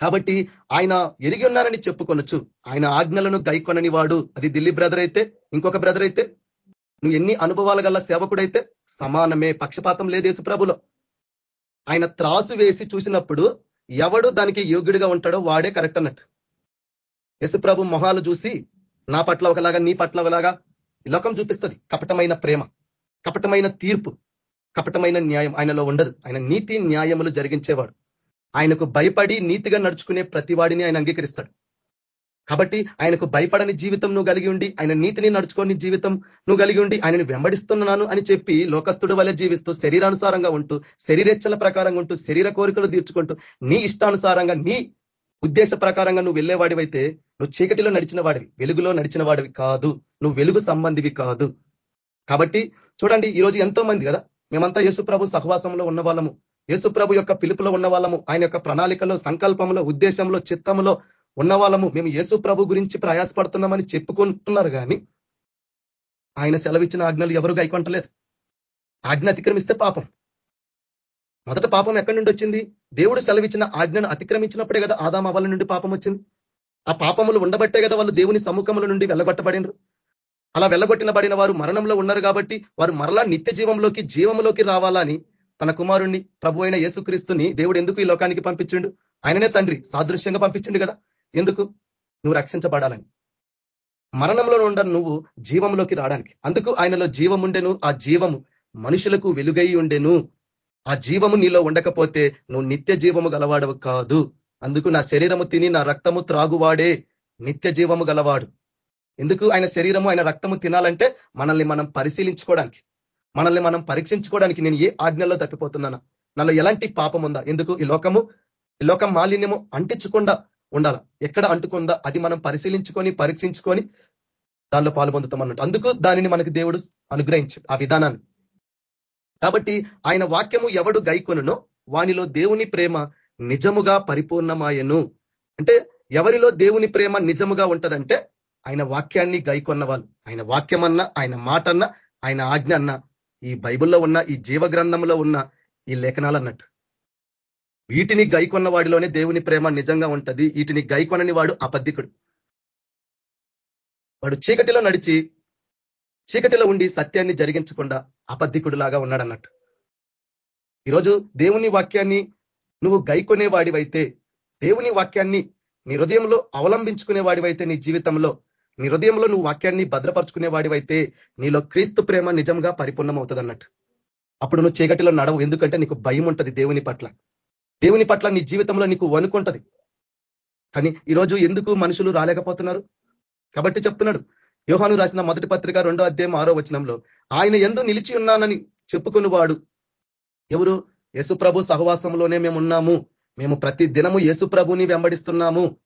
కాబట్టి ఆయన ఎరిగి ఉన్నారని చెప్పుకొనొచ్చు. ఆయన ఆజ్ఞలను గైకొనని వాడు అది ఢిల్లీ బ్రదర్ అయితే ఇంకొక బ్రదర్ అయితే నువ్వు ఎన్ని అనుభవాల గల సేవకుడైతే సమానమే పక్షపాతం లేదు యేసుప్రభులో ఆయన త్రాసు వేసి చూసినప్పుడు ఎవడు దానికి యోగ్యుడిగా ఉంటాడో వాడే కరెక్ట్ అన్నట్టు. యశుప్రభు మొహాలు చూసి నా పట్ల ఒకలాగా నీ పట్ల ఒకలాగా లోకం చూపిస్తుంది. కపటమైన ప్రేమ కపటమైన తీర్పు కపటమైన న్యాయం ఆయనలో ఉండదు. ఆయన నీతి న్యాయములు జరిగించేవాడు. ఆయనకు భయపడి నీతిగా నడుచుకునే ప్రతివాడిని ఆయన అంగీకరిస్తాడు. కాబట్టి ఆయనకు భయపడని జీవితం నువ్వు కలిగి ఉండి ఆయన నీతిని నడుచుకొని జీవితం నువ్వు కలిగి ఉండి ఆయనను వెంబడిస్తున్నాను అని చెప్పి లోకస్తుడు వల్ల జీవిస్తూ శరీరానుసారంగా ఉంటూ శరీరెచ్చల ప్రకారంగా ఉంటూ శరీర కోరికలు తీర్చుకుంటూ నీ ఇష్టానుసారంగా నీ ఉద్దేశ ప్రకారంగా నువ్వు వెళ్ళేవాడివైతే నువ్వు చీకటిలో నడిచిన వాడివి వెలుగులో నడిచిన వాడివి కాదు. నువ్వు వెలుగు సంబంధివి కాదు. కాబట్టి చూడండి ఈరోజు ఎంతో మంది కదా మేమంతా యేసుప్రభు సహవాసంలో ఉన్న వాళ్ళము యేసుప్రభు యొక్క పిలుపులో ఉన్న వాళ్ళము ఆయన యొక్క ప్రణాళికలో సంకల్పంలో ఉద్దేశంలో చిత్తంలో ఉన్న వాళ్ళము మేము యేసు ప్రభు గురించి ప్రయాసపడుతున్నామని చెప్పుకుంటున్నారు కానీ ఆయన సెలవిచ్చిన ఆజ్ఞలు ఎవరు గైకొంటలేదు. ఆజ్ఞ అతిక్రమిస్తే పాపం. మొదట పాపం ఎక్కడి నుండి వచ్చింది? దేవుడు సెలవిచ్చిన ఆజ్ఞను అతిక్రమించినప్పుడే కదా ఆదామవల నుండి పాపం వచ్చింది. ఆ పాపములు ఉండబట్టే కదా వాళ్ళు దేవుని సముఖముల నుండి వెళ్ళగొట్టబడినరు. అలా వెళ్ళగొట్టినబడిన వారు మరణంలో ఉన్నారు కాబట్టి వారు మరలా నిత్య జీవంలోకి జీవంలోకి రావాలని తన కుమారుణ్ణి ప్రభు అయిన యేసుక్రీస్తుని దేవుడు ఎందుకు ఈ లోకానికి పంపించిండు? ఆయననే తండ్రి సాదృశ్యంగా పంపించిండు కదా. ఎందుకు? నువ్వు రక్షించబడాలని. మరణంలో ఉండ నువ్వు జీవంలోకి రావడానికి. అందుకు ఆయనలో జీవముండెను ఆ జీవము మనుషులకు వెలుగై ఉండెను. ఆ జీవము నీలో ఉండకపోతే నువ్వు నిత్య జీవము గలవాడవు కాదు. అందుకు నా శరీరము తిని నా రక్తము త్రాగువాడే నిత్య జీవము గలవాడు. ఎందుకు ఆయన శరీరము ఆయన రక్తము తినాలంటే మనల్ని మనం పరిశీలించుకోవడానికి. మనల్ని మనం పరీక్షించుకోవడానికి నేను ఏ ఆజ్ఞల్లో తప్పిపోతున్నానా? నాలో ఎలాంటి పాపం ఉందా ఎందుకు? ఈ లోకము ఈ లోకం మాలిన్యము అంటించకుండా ఉండాల. ఎక్కడ అంటుకుందా? అది మనం పరిశీలించుకొని పరీక్షించుకొని దానిలో పాలు పొందుతాం అన్నట్టు అందుకు దానిని మనకి దేవుడు అనుగ్రహించాడు ఆ విధానాన్ని. కాబట్టి ఆయన వాక్యము ఎవడు గైకొనునో వానిలో దేవుని ప్రేమ నిజముగా పరిపూర్ణమాయను. అంటే ఎవరిలో దేవుని ప్రేమ నిజముగా ఉంటదంటే ఆయన వాక్యాన్ని గైకొన్న వాళ్ళు ఆయన వాక్యమన్నా ఆయన మాటన్నా ఆయన ఆజ్ఞ అన్న ఈ బైబిల్లో ఉన్న ఈ జీవ గ్రంథంలో ఉన్న ఈ లేఖనాలు అన్నట్టు వీటిని గైకొన్న వాడిలోనే దేవుని ప్రేమ నిజంగా ఉంటది. వీటిని గైకొనని వాడు అబద్ధికుడు. వాడు చీకటిలో నడిచి చీకటిలో ఉండి సత్యాన్ని జరిగించకుండా అబద్ధికుడు లాగా ఉన్నాడన్నట్టు. ఈరోజు దేవుని వాక్యాన్ని నువ్వు గైకొనే వాడివైతే దేవుని వాక్యాన్ని నీ హృదయంలో అవలంబించుకునే వాడివైతే నీ జీవితంలో నీ హృదయంలో నువ్వు వాక్యాన్ని భద్రపరుచుకునే వాడివైతే నీలో క్రీస్తు ప్రేమ నిజంగా పరిపూర్ణం అవుతుంది అన్నట్టు అప్పుడు నువ్వు చీకటిలో నడవు. ఎందుకంటే నీకు భయం ఉంటుంది దేవుని పట్ల. దేవుని పట్ల నీ జీవితంలో నీకు వనుకుంటది కానీ ఈరోజు ఎందుకు మనుషులు రాలేకపోతున్నారు? కాబట్టి చెప్తున్నాడు. యోహాను రాసిన మొదటి పత్రిక రెండో అధ్యాయం ఆరో వచనంలో ఆయన ఎందు నిలిచి ఉన్నానని చెప్పుకుని వాడు ఎవరు యేసుప్రభు సహవాసంలోనే మేము ఉన్నాము. మేము ప్రతి దినము యేసుప్రభుని వెంబడిస్తున్నాము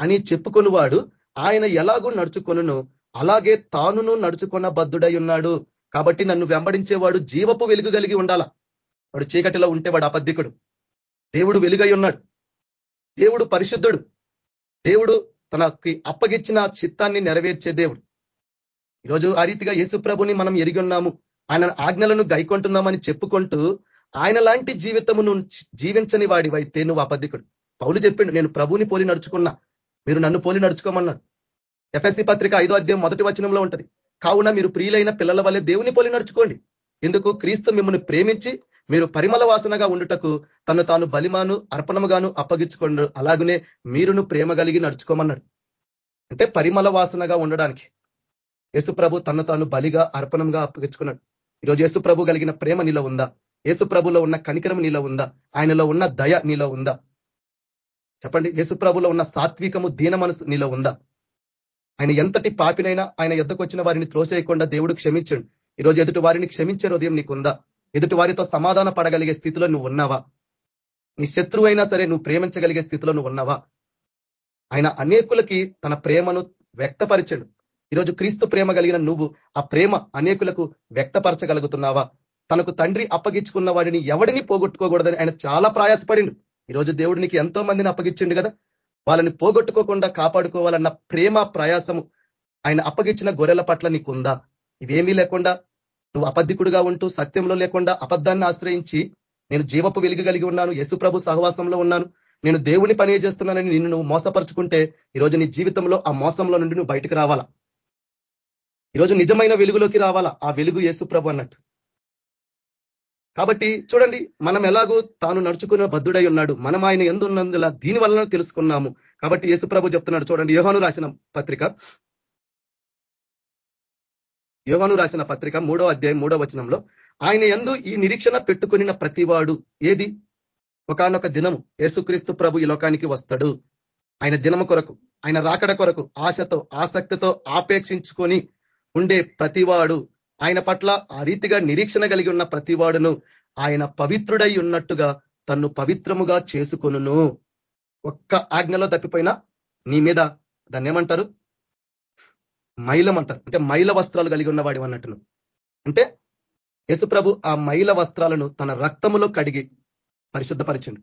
అని చెప్పుకొని వాడు ఆయన ఎలాగూ నడుచుకొనును అలాగే తానును నడుచుకున్న బద్ధుడై ఉన్నాడు. కాబట్టి నన్ను వెంబడించేవాడు జీవపు వెలుగు కలిగి ఉండాల. వాడు చీకటిలో ఉంటే వాడు అబద్ధికుడు. దేవుడు వెలుగై ఉన్నాడు. దేవుడు పరిశుద్ధుడు. దేవుడు తనకి అప్పగిచ్చిన చిత్తాన్ని నెరవేర్చే దేవుడు. ఈరోజు ఆ రీతిగా యేసుప్రభుని మనం ఎరిగి ఉన్నాము. ఆయన ఆజ్ఞలను గైకొంటున్నామని చెప్పుకుంటూ ఆయన లాంటి జీవితమును జీవించని వాడివైతే నువ్వు అబద్ధికుడు. పౌలు చెప్పిండు నేను ప్రభుని పోలి నడుచుకున్నా. మీరు నన్ను పోలి నడుచుకోమన్నాడు. ఎఫ్ఎస్సి పత్రిక ఐదో అధ్యాయం మొదటి వచనంలో ఉంటది. కావున మీరు ప్రియులైన పిల్లల వల్లే దేవుని పోలి నడుచుకోండి. ఎందుకు? క్రీస్తు మిమ్మల్ని ప్రేమించి మీరు పరిమళ వాసనగా ఉండుటకు తను తాను బలిమాను అర్పణముగాను అప్పగించుకోండు. అలాగనే మీరును ప్రేమ కలిగి నడుచుకోమన్నాడు. అంటే పరిమళ వాసనగా ఉండడానికి యేసు ప్రభు తను తాను బలిగా అర్పణంగా అప్పగించుకున్నాడు. ఈరోజు యేసు ప్రభు కలిగిన ప్రేమ నీలో ఉందా? యేసు ప్రభులో ఉన్న కనికరం నీలో ఉందా? ఆయనలో ఉన్న దయ నీలో ఉందా? చెప్పండి యేసు ప్రభులో ఉన్న సాత్వికము దీన మనసు నీలో ఉందా? ఆయన ఎంతటి పాపినైనా ఆయన ఎద్దకు వచ్చిన వారిని త్రోసేయకుండా దేవుడు క్షమించండి. ఈరోజు ఎదుటి వారిని క్షమించే హృదయం నీకుందా? ఎదుటి వారితో సమాధాన పడగలిగే స్థితిలో నువ్వు ఉన్నావా? నీ శత్రువు అయినా సరే నువ్వు ప్రేమించగలిగే స్థితిలో నువ్వు ఉన్నావా? ఆయన అనేకులకి తన ప్రేమను వ్యక్తపరిచండు. ఈరోజు క్రీస్తు ప్రేమ కలిగిన నువ్వు ఆ ప్రేమ అనేకులకు వ్యక్తపరచగలుగుతున్నావా? తనకు తండ్రి అప్పగించుకున్న వాడిని ఎవడిని పోగొట్టుకోకూడదని ఆయన చాలా ప్రయాసపడిండు. ఈరోజు దేవుడు నీకు ఎంతో మందిని అప్పగించిండు కదా? వాళ్ళని పోగొట్టుకోకుండా కాపాడుకోవాలన్న ప్రేమ ప్రయాసము ఆయన అప్పగించిన గొర్రెల పట్ల నీకుందా? ఇవేమీ లేకుండా నువ్వు అబద్ధికుడుగా ఉంటూ సత్యంలో లేకుండా అబద్ధాన్ని ఆశ్రయించి నేను జీవపు వెలుగు కలిగి ఉన్నాను యశుప్రభు సహవాసంలో ఉన్నాను. నేను దేవుని పని చేస్తున్నానని నిన్ను నువ్వు మోసపరుచుకుంటే ఈరోజు నీ జీవితంలో ఆ మోసంలో నుండి నువ్వు బయటకు రావాలా? ఈరోజు నిజమైన వెలుగులోకి రావాలా? ఆ వెలుగు యేసుప్రభు అన్నట్టు. కాబట్టి చూడండి మనం ఎలాగో తాను నడుచుకున్న బద్ధుడై ఉన్నాడు. మనం ఆయన ఎందున్నందులా దీని వలన తెలుసుకున్నాము. కాబట్టి యేసుప్రభు చెప్తున్నాడు చూడండి యోహాను రాసిన పత్రిక యోగాను రాసిన పత్రిక మూడో అధ్యాయం మూడో వచనంలో ఆయన ఎందు ఈ నిరీక్షణ పెట్టుకుని ప్రతివాడు ఏది? ఒకనొక దినము యేసుక్రీస్తు ప్రభు ఈ లోకానికి వస్తాడు. ఆయన దినము కొరకు ఆయన రాకడ కొరకు ఆశతో ఆసక్తితో ఆపేక్షించుకొని ఉండే ప్రతివాడు ఆయన పట్ల ఆ రీతిగా నిరీక్షణ కలిగి ఉన్న ప్రతివాడును ఆయన పవిత్రుడై ఉన్నట్టుగా తన్ను పవిత్రముగా చేసుకొను ఒక్క ఆజ్ఞలో తప్పిపోయినా నీ మీద దాన్ని ఏమంటారు? మైలం అంటారు అంటే మైల వస్త్రాలు కలిగి ఉన్నవాడు అన్నట్టును అంటే యేసుప్రభు ఆ మైల వస్త్రాలను తన రక్తములో కడిగి పరిశుద్ధపరిచిండు.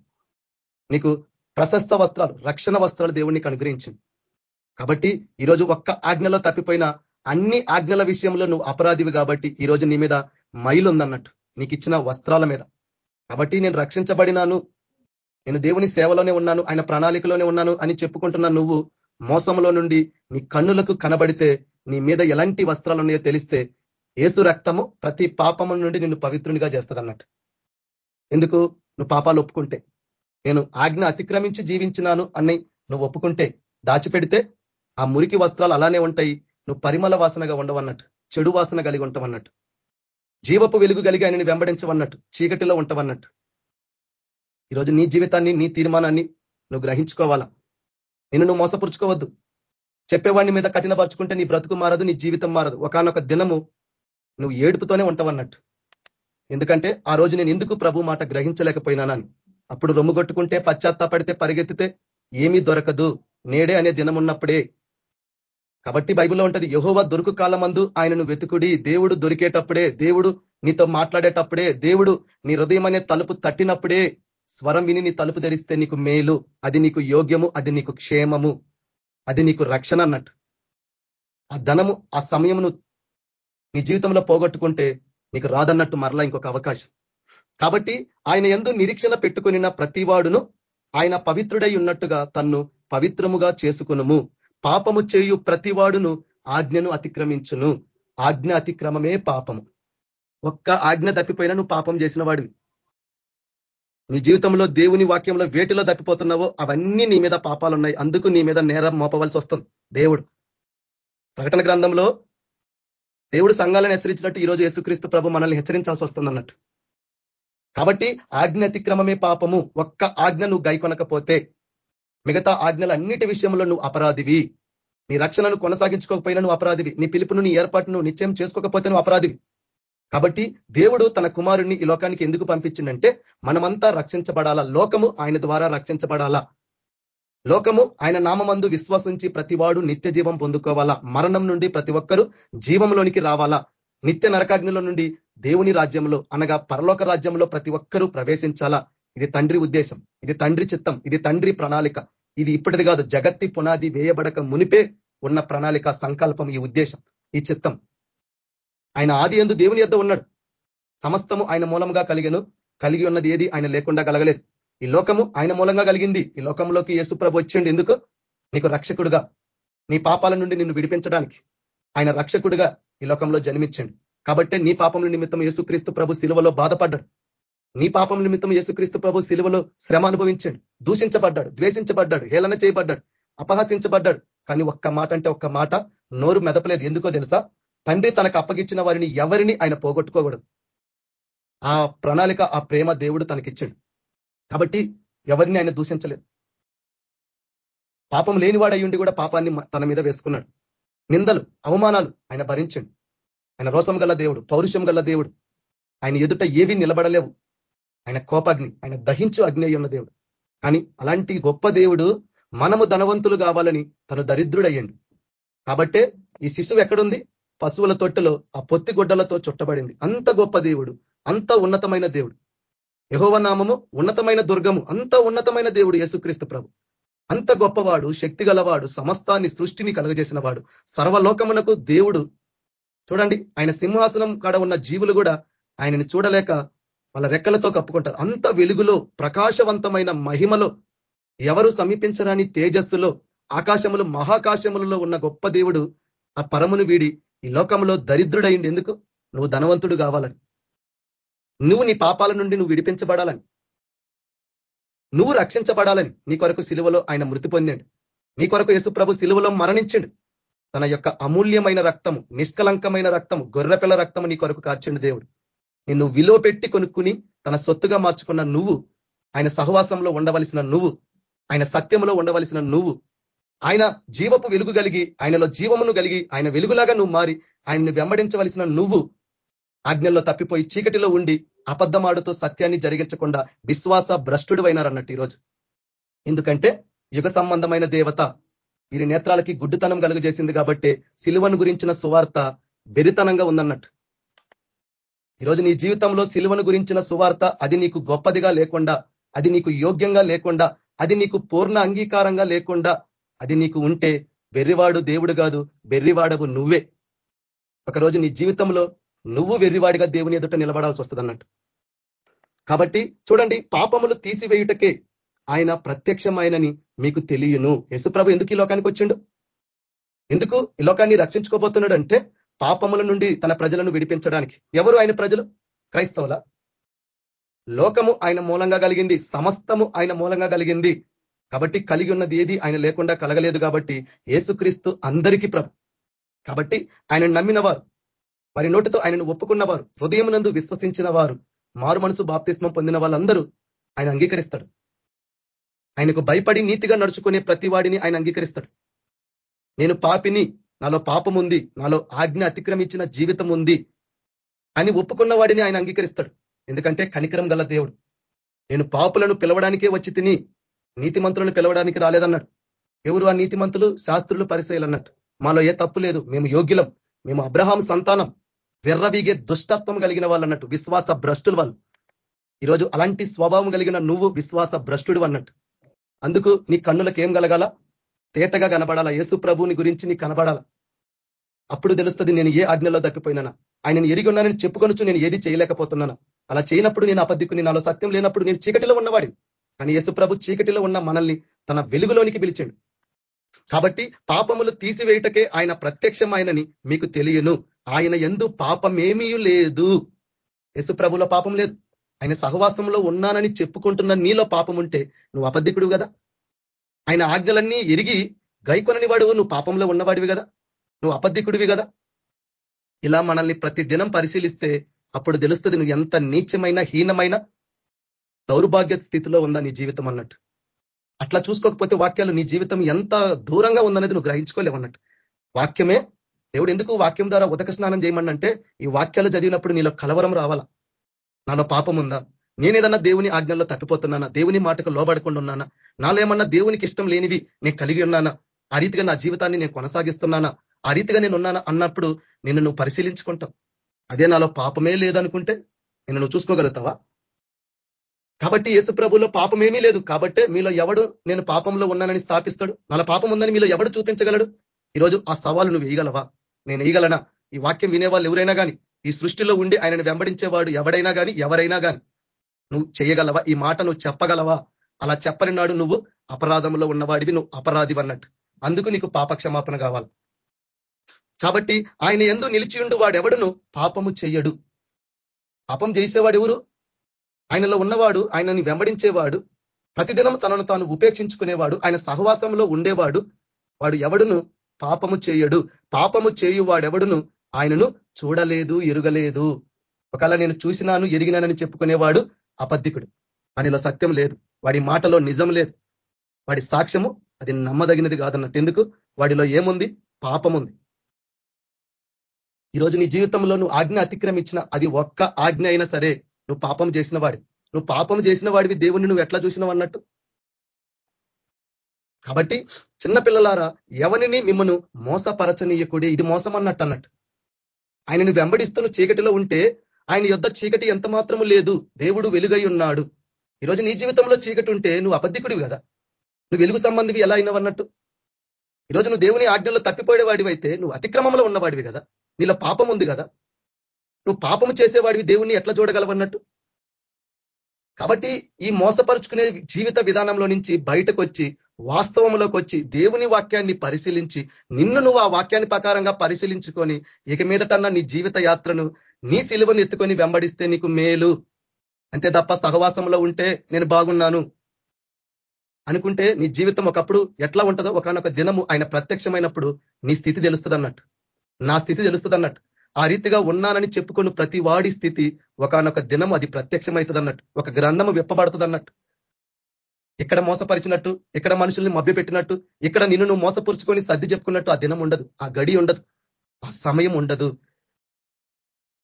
నీకు ప్రశస్త వస్త్రాలు రక్షణ వస్త్రాలు దేవునికి అనుగ్రహించింది కాబట్టి ఈరోజు ఒక్క ఆజ్ఞలో తప్పిపోయిన అన్ని ఆజ్ఞల విషయంలో నువ్వు అపరాధివి కాబట్టి ఈరోజు నీ మీద మైలు ఉందన్నట్టు నీకు ఇచ్చిన వస్త్రాల మీద. కాబట్టి నేను రక్షించబడినాను. నేను దేవుని సేవలోనే ఉన్నాను. ఆయన ప్రణాళికలోనే ఉన్నాను అని చెప్పుకుంటున్నా నువ్వు మోసంలో నుండి నీ కన్నులకు కనబడితే నీ మీద ఎలాంటి వస్త్రాలు ఉన్నాయో తెలిస్తే ఏసు రక్తము ప్రతి పాపము నుండి నిన్ను పవిత్రునిగా చేస్తుంది అన్నట్టు ఎందుకు? నువ్వు పాపాలు ఒప్పుకుంటే. నేను ఆజ్ఞ అతిక్రమించి జీవించినాను అని నువ్వు ఒప్పుకుంటే దాచిపెడితే ఆ మురికి వస్త్రాలు అలానే ఉంటాయి. నువ్వు పరిమళ వాసనగా ఉండవన్నట్టు చెడు వాసన కలిగి ఉంటావన్నట్టు జీవపు వెలుగు కలిగి ఆయనని వెంబడించవన్నట్టు చీకటిలో ఉంటావన్నట్టు. ఈరోజు నీ జీవితాన్ని నీ తీర్మానాన్ని నువ్వు గ్రహించుకోవాలా? నిన్ను నువ్వు మోసపురుచుకోవద్దు. చెప్పేవాడిని మీద కఠినపరుచుకుంటే నీ బ్రతుకు మారదు నీ జీవితం మారదు. ఒకనొక దినము నువ్వు ఏడుపుతోనే ఉంటావన్నట్టు. ఎందుకంటే ఆ రోజు నేను ఎందుకు ప్రభు మాట గ్రహించలేకపోయినానని. అప్పుడు రొమ్ము కొట్టుకుంటే పశ్చాత్తాపడితే పరిగెత్తితే ఏమీ దొరకదు. నేడే అనే దినం ఉన్నప్పుడే కాబట్టి బైబిల్లో ఉంటది యహోవ దొరుకు కాలమందు ఆయనను వెతుకుడి. దేవుడు దొరికేటప్పుడే దేవుడు నీతో మాట్లాడేటప్పుడే దేవుడు నీ హృదయం అనే తలుపు తట్టినప్పుడే స్వరం విని నీ తలుపు ధరిస్తే నీకు మేలు. అది నీకు యోగ్యము అది నీకు క్షేమము. అది నీకు రక్షణ అన్నట్టు. ఆ ధనము ఆ సమయమును నీ జీవితంలో పోగొట్టుకుంటే నీకు రాదన్నట్టు మరలా ఇంకొక అవకాశం. కాబట్టి ఆయన ఎందు నిరీక్షణ పెట్టుకుని ప్రతివాడును ఆయన పవిత్రుడై ఉన్నట్టుగా తన్ను పవిత్రముగా చేసుకునుము. పాపము చేయు ప్రతివాడును ఆజ్ఞను అతిక్రమించును. ఆజ్ఞ అతిక్రమమే పాపము. ఒక్క ఆజ్ఞ తప్పిపోయినా నువ్వు పాపం చేసిన వాడివి. నీ జీవితంలో దేవుని వాక్యంలో వేటిలో తప్పిపోతున్నావో అవన్నీ నీ మీద పాపాలు ఉన్నాయి అందుకు నీ మీద నేరం మోపవలసి వస్తుంది. దేవుడు. ప్రకటన గ్రంథంలో దేవుడు సంఘాలను హెచ్చరించినట్టు ఈరోజు యేసుక్రీస్తు ప్రభు మనల్ని హెచ్చరించాల్సి వస్తుంది అన్నట్టు. కాబట్టి ఆజ్ఞ అతిక్రమమే పాపము. ఒక్క ఆజ్ఞ నువ్వు గైకొనకపోతే మిగతా ఆజ్ఞలు అన్నిటి విషయంలో నువ్వు అపరాధివి. నీ రక్షణను కొనసాగించుకోకపోయినా నువ్వు అపరాధివి. నీ పిలుపును నీ ఏర్పాటును నిశ్చయం చేసుకోకపోతే నువ్వు అపరాధివి. కాబట్టి దేవుడు తన కుమారుణ్ణి ఈ లోకానికి ఎందుకు పంపించిండంటే మనమంతా రక్షించబడాలా? లోకము ఆయన ద్వారా రక్షించబడాలా? లోకము ఆయన నామందు విశ్వాసించి ప్రతివాడు నిత్య జీవం పొందుకోవాలా? మరణం నుండి ప్రతి ఒక్కరూ జీవంలోనికి రావాలా? నిత్య నరకాగ్నిలో నుండి దేవుని రాజ్యంలో అనగా పరలోక రాజ్యంలో ప్రతి ఒక్కరూ ప్రవేశించాలా? ఇది తండ్రి ఉద్దేశం ఇది తండ్రి చిత్తం ఇది తండ్రి ప్రణాళిక. ఇది ఇప్పటిది కాదు జగత్తి పునాది వేయబడక మునిపే ఉన్న ప్రణాళిక సంకల్పం ఈ ఉద్దేశం ఈ చిత్తం. ఆయన ఆది ఎందు దేవుని యొద్ద ఉన్నాడు. సమస్తము ఆయన మూలంగా కలిగను కలిగి ఉన్నది ఏది ఆయన లేకుండా కలగలేదు. ఈ లోకము ఆయన మూలంగా కలిగింది. ఈ లోకంలోకి యేసుప్రభు వచ్చిండి ఎందుకు? నీకు రక్షకుడుగా నీ పాపాల నుండి నిన్ను విడిపించడానికి. ఆయన రక్షకుడుగా ఈ లోకంలో జన్మించండి. కాబట్టి నీ పాపముల నిమిత్తం యేసుక్రీస్తు ప్రభు శిలువలో బాధపడ్డాడు. నీ పాపం నిమిత్తం యేసుక్రీస్తు ప్రభు శిలువలో శ్రమ అనుభవించండి. దూషించబడ్డాడు ద్వేషించబడ్డాడు హేళన చేయబడ్డాడు అపహసించబడ్డాడు. కానీ ఒక్క మాట అంటే ఒక్క మాట నోరు మెదపలేదు. ఎందుకో తెలుసా? తండ్రి తనకు అప్పగించిన వారిని ఎవరిని ఆయన పోగొట్టుకోకూడదు. ఆ ప్రణాళిక ఆ ప్రేమ దేవుడు తనకిచ్చాడు. కాబట్టి ఎవరిని ఆయన దూషించలేదు. పాపం లేనివాడు అయ్యుండి కూడా పాపాన్ని తన మీద వేసుకున్నాడు. నిందలు అవమానాలు ఆయన భరించండి. ఆయన రోసం గల దేవుడు పౌరుషం గల దేవుడు. ఆయన ఎదుట ఏవి నిలబడలేవు. ఆయన కోపాగ్ని ఆయన దహించు అగ్ని ఉన్న దేవుడు. కానీ అలాంటి గొప్ప దేవుడు మనము ధనవంతులు కావాలని తను దరిద్రుడయ్యండు. కాబట్టే ఈ శిశువు ఎక్కడుంది? పశువుల తొట్టెలో ఆ పొత్తి గుడ్డలతో చుట్టబడింది. అంత గొప్ప దేవుడు అంత ఉన్నతమైన దేవుడు. యహోవనామము ఉన్నతమైన దుర్గము అంత ఉన్నతమైన దేవుడు యేసుక్రీస్తు ప్రభు. అంత గొప్పవాడు శక్తి గలవాడు సమస్తాన్ని సృష్టిని కలుగజేసిన వాడు సర్వలోకమునకు దేవుడు. చూడండి ఆయన సింహాసనం కాడ ఉన్న జీవులు కూడా ఆయనని చూడలేక వాళ్ళ రెక్కలతో కప్పుకుంటారు. అంత వెలుగులో ప్రకాశవంతమైన మహిమలో ఎవరు సమీపించరాని తేజస్సులో ఆకాశములు మహాకాశములలో ఉన్న గొప్ప దేవుడు ఆ పరమును వీడి ఈ లోకంలో దరిద్రుడైండి ఎందుకు? నువ్వు ధనవంతుడు కావాలని. నువ్వు నీ పాపాల నుండి నువ్వు విడిపించబడాలని. నువ్వు రక్షించబడాలని నీ కొరకు సిలువలో ఆయన మృతి పొందాడు. నీ కొరకు యేసు శిలువలో సిలువలో మరణించండు. తన యొక్క అమూల్యమైన రక్తము నిష్కలంకమైన రక్తము గొర్రెపిల్ల రక్తము నీ కొరకు కార్చండి దేవుడు. నిన్ను విలువ పెట్టి కొనుక్కుని తన సొత్తుగా మార్చుకున్న నువ్వు ఆయన సహవాసంలో ఉండవలసిన నువ్వు ఆయన సత్యంలో ఉండవలసిన నువ్వు ఆయన జీవపు వెలుగు కలిగి ఆయనలో జీవమును కలిగి ఆయన వెలుగులాగా నువ్వు మారి ఆయన్ని వెంబడించవలసిన నువ్వు ఆజ్ఞల్లో తప్పిపోయి చీకటిలో ఉండి అబద్ధమాడుతూ సత్యాన్ని జరిగించకుండా విశ్వాస భ్రష్టుడు అయినారన్నట్టు ఈరోజు ఎందుకంటే యుగ సంబంధమైన దేవత వీరి నేత్రాలకి గుడ్డుతనం కలుగజేసింది కాబట్టి సిలువను గురించిన సువార్త బెరితనంగా ఉందన్నట్టు. ఈరోజు నీ జీవితంలో సిలువను గురించిన సువార్త అది నీకు గొప్పదిగా లేకుండా అది నీకు యోగ్యంగా లేకుండా అది నీకు పూర్ణ అంగీకారంగా లేకుండా అది నీకు ఉంటే వెర్రివాడు దేవుడు కాదు వెర్రివాడవు నువ్వే. ఒకరోజు నీ జీవితంలో నువ్వు వెర్రివాడిగా దేవుని ఎదుట నిలబడాల్సి వస్తుంది అన్నట్టు కాబట్టి చూడండి పాపములు తీసివేయుటకే ఆయన ప్రత్యక్షమైనని మీకు తెలియను. యశుప్రభు ఎందుకు ఈ లోకానికి వచ్చిండు? ఎందుకు ఈ లోకాన్ని రక్షించుకోబోతున్నాడు అంటే పాపముల నుండి తన ప్రజలను విడిపించడానికి. ఎవరు ఆయన ప్రజలు? క్రైస్తవుల? లోకము ఆయన మూలంగా కలిగింది సమస్తము ఆయన మూలంగా కలిగింది. కాబట్టి కలిగి ఉన్నది ఏది? ఆయన లేకుండా కలగలేదు కాబట్టి ఏసుక్రీస్తు అందరికీ ప్రభు కాబట్టి ఆయన నమ్మిన వారు వారి నోటితో ఆయనను ఒప్పుకున్నవారు హృదయమునందు విశ్వసించిన వారు మారు మనసు బాప్తిస్మం పొందిన వాళ్ళందరూ ఆయన అంగీకరిస్తాడు. ఆయనకు భయపడి నీతిగా నడుచుకునే ప్రతి వాడిని ఆయన అంగీకరిస్తాడు. నేను పాపిని నాలో పాపం ఉంది నాలో ఆజ్ఞ అతిక్రమించిన జీవితం ఉంది అని ఒప్పుకున్న వాడిని ఆయన అంగీకరిస్తాడు. ఎందుకంటే కనికరం గల దేవుడు. నేను పాపులను పిలవడానికే వచ్చి తిని నీతిమంతులను పిలవడానికి రాలేదన్నాడు ఎవరు ఆ నీతిమంతులు? శాస్త్రులు పరిశైలు అన్నట్టు. మాలో ఏ తప్పు లేదు. మేము యోగ్యులం. మేము అబ్రహాం సంతానం. వెర్రవీగే దుష్టత్వం కలిగిన వాళ్ళు అన్నట్టు. విశ్వాస భ్రష్టులు వాళ్ళు. ఈరోజు అలాంటి స్వభావం కలిగిన నువ్వు విశ్వాస భ్రష్టుడు అన్నట్టు. అందుకు నీ కన్నులకు ఏం కలగాల? తేటగా కనబడాలా యేసు ప్రభుని గురించి నీ కనబడాల అప్పుడు తెలుస్తుంది నేను ఏ ఆజ్ఞలో తప్పిపోయినానా ఆయనను ఎరిగి ఉన్నానని చెప్పుకొనొచ్చు నేను ఏది చేయలేకపోతున్నాను? అలా చేయనప్పుడు నేను అబద్ధికుని నాలో సత్యం లేనప్పుడు నేను చీకటిలో ఉన్నవాడిని. కానీ యేసు ప్రభు చీకటిలో ఉన్న మనల్ని తన వెలుగులోనికి పిలిచాడు. కాబట్టి పాపములు తీసివేయటకే ఆయన ప్రత్యక్షమైనని మీకు తెలియను. ఆయన ఎందు పాపమేమీ లేదు. యేసు పాపం లేదు. ఆయన సహవాసంలో ఉన్నానని చెప్పుకుంటున్న నీలో పాపం ఉంటే నువ్వు అబద్ధికుడు కదా? ఆయన ఆజ్ఞలన్నీ ఎరిగి గైకొనని వాడు నువ్వు పాపంలో ఉన్నవాడివి కదా? నువ్వు అబద్ధికుడివి కదా? ఇలా మనల్ని ప్రతి దినం పరిశీలిస్తే అప్పుడు తెలుస్తుంది నువ్వు ఎంత నీచమైన హీనమైన దౌర్భాగ్య స్థితిలో ఉందా నీ జీవితం అన్నట్టు. అట్లా చూసుకోకపోతే వాక్యాలు నీ జీవితం ఎంత దూరంగా ఉందనేది నువ్వు గ్రహించుకోలేవు అన్నట్టు. వాక్యమే దేవుడు ఎందుకు వాక్యం ద్వారా ఉదక స్నానం చేయమన్నంటే ఈ వాక్యాలు చదివినప్పుడు నీలో కలవరం రావాలా? నాలో పాపం ఉందా? నేనేదన్నా దేవుని ఆజ్ఞల్లో తప్పిపోతున్నానా? దేవుని మాటకు లోబడకుండా ఉన్నానా నాలో ఏమన్నా దేవునికి ఇష్టం లేనివి నేను కలిగి ఉన్నానా? ఆ రీతిగా నా జీవితాన్ని నేను కొనసాగిస్తున్నానా? ఆ రీతిగా నేను ఉన్నానా అన్నప్పుడు నిన్ను నువ్వు పరిశీలించుకుంటావు. అదే నాలో పాపమే లేదనుకుంటే నిన్ను నువ్వు చూసుకోగలుగుతావా? కాబట్టి యేసు ప్రభులో ఏమీ లేదు. కాబట్టి మీలో ఎవడు నేను పాపంలో ఉన్నానని స్థాపిస్తాడు? నాలో పాపం ఉందని మీలో ఎవడు చూపించగలడు? ఈరోజు ఆ సవాలు నువ్వు వేయగలవా నేను వేయగలనా ఈ వాక్యం వినేవాళ్ళు ఎవరైనా కానీ ఈ సృష్టిలో ఉండి ఆయనను వెంబడించేవాడు ఎవడైనా కానీ ఎవరైనా కానీ నువ్వు చేయగలవా? ఈ మాట నువ్వు చెప్పగలవా? అలా చెప్పని నాడు నువ్వు అపరాధంలో ఉన్నవాడివి నువ్వు అపరాధి అన్నట్టు. అందుకు నీకు పాప క్షమాపణ కావాలి. కాబట్టి ఆయన ఎందు నిలిచియుండు వాడెవడును? పాపము చెయ్యడు. పాపం చేసేవాడు ఎవరు? ఆయనలో ఉన్నవాడు ఆయనని వెంబడించేవాడు. ప్రతిదినం తనను తాను ఉపేక్షించుకునేవాడు. ఆయన సహవాసంలో ఉండేవాడు. వాడు ఎవడును? పాపము చేయడు. పాపము చేయువాడెవడును? ఆయనను చూడలేదు ఎరుగలేదు. ఒకవేళ నేను చూసినాను ఎరిగినానని చెప్పుకునేవాడు అబద్ధికుడు. వానిలో సత్యం లేదు. వాడి మాటలో నిజం లేదు. వాడి సాక్ష్యము అది నమ్మదగినది కాదన్నట్టు. ఎందుకు? వాడిలో ఏముంది? పాపం ఉంది ఈరోజు నీ జీవితంలో నువ్వు ఆజ్ఞ అతిక్రమించిన అది ఒక్క ఆజ్ఞ అయినా సరే నువ్వు పాపం చేసిన వాడి నువ్వు పాపం చేసిన వాడివి దేవుణ్ణి నువ్వు ఎట్లా చూసినావు అన్నట్టు? కాబట్టి చిన్నపిల్లలారా ఎవరిని మిమ్మను మోసపరచనీయకుడి ఇది మోసం అన్నట్టు అన్నట్టు. ఆయనను వెంబడిస్తున్న చీకటిలో ఉంటే ఆయన యొద్ చీకటి ఎంత మాత్రము లేదు. దేవుడు వెలుగై ఉన్నాడు. ఈరోజు నీ జీవితంలో చీకటి ఉంటే నువ్వు అబద్ధికుడివి కదా. నువ్వు వెలుగు సంబంధివి ఎలా అయినవన్నట్టు ఈరోజు నువ్వు దేవుని ఆజ్ఞలో తప్పిపోయే వాడివైతే నువ్వు అతిక్రమంలో ఉన్నవాడివి కదా. నీలో పాపం ఉంది కదా. నువ్వు పాపం చేసేవాడివి దేవుణ్ణి ఎట్లా చూడగలవన్నట్టు? కాబట్టి ఈ మోసపరుచుకునే జీవిత విధానంలో నుంచి బయటకు వచ్చి వాస్తవంలోకి వచ్చి దేవుని వాక్యాన్ని పరిశీలించి నిన్ను నువ్వు ఆ వాక్యాన్ని ప్రకారంగా పరిశీలించుకొని ఇక మీదటన్నా నీ జీవిత యాత్రను నీ సిలువను ఎత్తుకొని వెంబడిస్తే నీకు మేలు. అంతే తప్ప సహవాసంలో ఉంటే నేను బాగున్నాను. అనుకుంటే నీ జీవితం ఒకప్పుడు ఎట్లా ఉంటుందో ఒకనొక దినము ఆయన ప్రత్యక్షమైనప్పుడు నీ స్థితి తెలుస్తుంది అన్నట్టు నా స్థితి తెలుస్తుంది అన్నట్టు ఆ రీతిగా ఉన్నానని చెప్పుకున్న ప్రతి వాడి స్థితి ఒకనొక దినం అది ప్రత్యక్షమవుతుంది అన్నట్టు ఒక గ్రంథము విప్పబడుతుంది అన్నట్టు ఇక్కడ మోసపరిచినట్టు ఇక్కడ మనుషుల్ని మభ్యపెట్టినట్టు ఇక్కడ నిన్ను నువ్వు మోసపరుచుకొని సర్ది చెప్పుకున్నట్టు ఆ దినం ఉండదు ఆ గడి ఉండదు ఆ సమయం ఉండదు.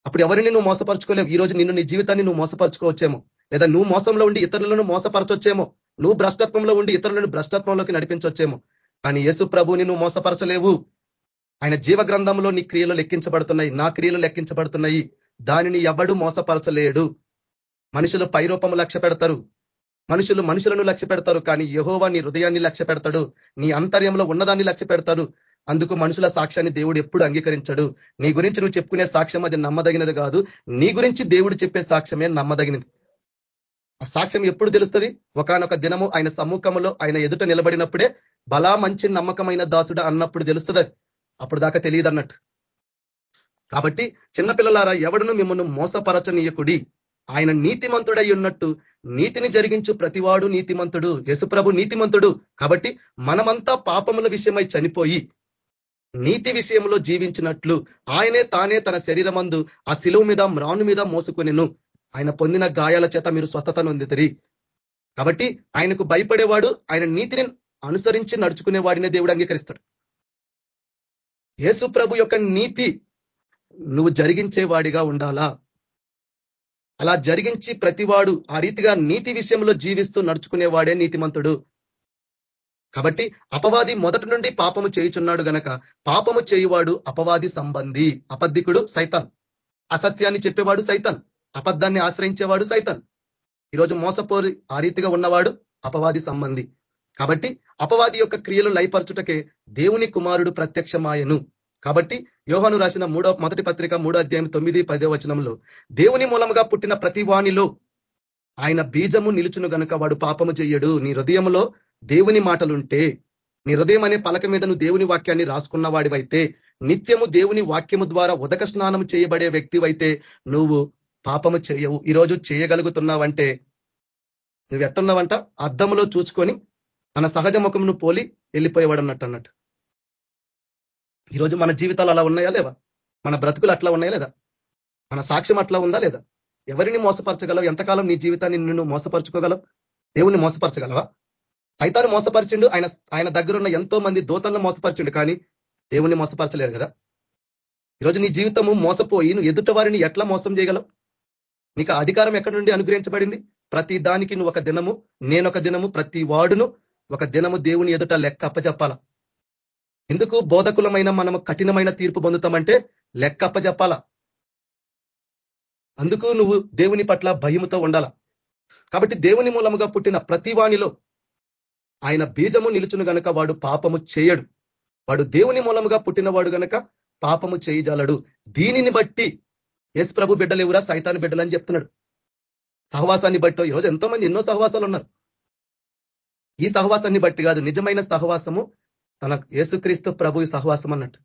అప్పుడు ఎవరిని నువ్వు మోసపరుచుకోలేవు? ఈ రోజు నిన్ను నీ జీవితాన్ని నువ్వు మోసపరుచుకోవచ్చేమో లేదా నువ్వు మోసంలో ఉండి ఇతరులను మోసపరచొచ్చేమో నువ్వు భ్రష్టత్వంలో ఉండి ఇతరులను భ్రష్టత్వంలోకి నడిపించొచ్చేమో కానీ యేసు ప్రభుని నువ్వు మోసపరచలేవు. ఆయన జీవ గ్రంథంలో నీ క్రియలు లెక్కించబడుతున్నాయి నా క్రియలు లెక్కించబడుతున్నాయి. దానిని ఎవడు మోసపరచలేడు. మనుషులు పైరూపము లక్ష్య పెడతారు. మనుషులు మనుషులను లక్ష్య పెడతారు కానీ యహోవా నీ హృదయాన్ని లక్ష్య పెడతాడు. నీ అంతర్యంలో ఉన్నదాన్ని లక్ష్య పెడతాడు. అందుకు మనుషుల సాక్ష్యాన్ని దేవుడు ఎప్పుడు అంగీకరించడు. నీ గురించి నువ్వు చెప్పుకునే సాక్ష్యం అది నమ్మదగినది కాదు. నీ గురించి దేవుడు చెప్పే సాక్ష్యమే నమ్మదగినది. ఆ సాక్ష్యం ఎప్పుడు తెలుస్తుంది? ఒకనొక దినము ఆయన సమ్ముఖంలో ఆయన ఎదుట నిలబడినప్పుడే బలా మంచి నమ్మకమైన దాసుడు అన్నప్పుడు తెలుస్తుంది. అప్పుడు దాకా తెలియదు అన్నట్టు కాబట్టి చిన్నపిల్లలారా ఎవడును మిమ్మల్ని మోసపరచనీయకుడి. ఆయన నీతిమంతుడై ఉన్నట్టు నీతిని జరిగించు ప్రతివాడు నీతిమంతుడు యశుప్రభు నీతిమంతుడు. కాబట్టి మనమంతా పాపముల విషయమై చనిపోయి నీతి విషయంలో జీవించినట్లు ఆయనే తానే తన శరీరమందు ఆ శిలువు మీద మ్రాను మీద మోసుకునిను. ఆయన పొందిన గాయాల చేత మీరు స్వస్థతను పొందితరి కాబట్టి ఆయనకు భయపడేవాడు ఆయన నీతిని అనుసరించి నడుచుకునే వాడినే దేవుడు అంగీకరిస్తాడు. యేసు ప్రభు యొక్క నీతి నువ్వు జరిగించేవాడిగా ఉండాలా? అలా జరిగించి ప్రతివాడు ఆ రీతిగా నీతి విషయంలో జీవిస్తూ నడుచుకునేవాడే నీతిమంతుడు. కాబట్టి అపవాది మొదటి నుండి పాపము చేయుచున్నాడు గనక పాపము చేయువాడు అపవాది సంబంధి అబద్ధికుడు సైతాన్. అసత్యాన్ని చెప్పేవాడు సైతాన్ అబద్ధాన్ని ఆశ్రయించేవాడు సైతాన్. ఈరోజు మోసపోరి ఆ రీతిగా ఉన్నవాడు అపవాది సంబంధి. కాబట్టి అపవాది యొక్క క్రియలు లయపరచుటకే దేవుని కుమారుడు ప్రత్యక్షమాయను. కాబట్టి యోహాను రాసిన మూడో మొదటి పత్రిక మూడో అధ్యాయం తొమ్మిది పదో వచనంలో దేవుని మూలముగా పుట్టిన ప్రతి వాణిలో ఆయన బీజము నిలుచును గనుక వాడు పాపము చెయ్యడు నీ హృదయంలో దేవుని మాటలుంటే నీ హృదయం అనే పలక మీద నువ్వు దేవుని వాక్యాన్ని రాసుకున్న వాడివైతే నిత్యము దేవుని వాక్యము ద్వారా ఉదక స్నానం చేయబడే వ్యక్తివైతే నువ్వు పాపము చేయవు. ఈరోజు చేయగలుగుతున్నావంటే నువ్వు ఎట్టున్నావంట అద్దంలో చూసుకొని మన సహజ ముఖంను పోలి వెళ్ళిపోయేవాడు అన్నట్టు అన్నట్టు ఈరోజు మన జీవితాలు అలా ఉన్నాయా లేవా? మన బ్రతుకులు అట్లా ఉన్నాయా లేదా? మన సాక్ష్యం అట్లా ఉందా లేదా? ఎవరిని మోసపరచగలవు? ఎంతకాలం నీ జీవితాన్ని నిన్ను మోసపరచుకోగలవు? దేవుణ్ణి మోసపరచగలవా? సైతాన్ని మోసపరిచిండు ఆయన ఆయన దగ్గరున్న ఎంతో మంది దూతలను మోసపరిచిండు కానీ దేవుణ్ణి మోసపరచలేరు కదా? ఈరోజు నీ జీవితము మోసపోయి నువ్వు ఎదుట వారిని ఎట్లా మోసం చేయగలవు? నీకు అధికారం ఎక్కడి నుండి అనుగ్రహించబడింది? ప్రతి దానికి నువ్వు ఒక దినము నేనొక దినము ప్రతి వాడును ఒక దినము దేవుని ఎదుట లెక్క అప్పచెప్పాల ఎందుకు బోధకులమైన మనము కఠినమైన తీర్పు పొందుతామంటే లెక్క అప్పచెప్పాల అందుకు నువ్వు దేవుని పట్ల భయముతో ఉండాల. కాబట్టి దేవుని మూలముగా పుట్టిన ప్రతివాణిలో ఆయన బీజము నిలుచును గనక వాడు పాపము చేయడు. వాడు దేవుని మూలముగా పుట్టినవాడు గనక పాపము చేయజాలడు. దీనిని బట్టి ఎస్ ప్రభు బిడ్డలు ఎవరా? సైతాన్ బిడ్డలు అని చెప్తున్నాడు. సహవాసాన్ని బట్టో. ఈరోజు ఎంతో మంది ఎన్నో సహవాసాలు ఉన్నారు. ఈ సహవాసాన్ని బట్టి కాదు నిజమైన సహవాసము తన యేసుక్రీస్తు ప్రభు సహవాసం అన్నట్టు.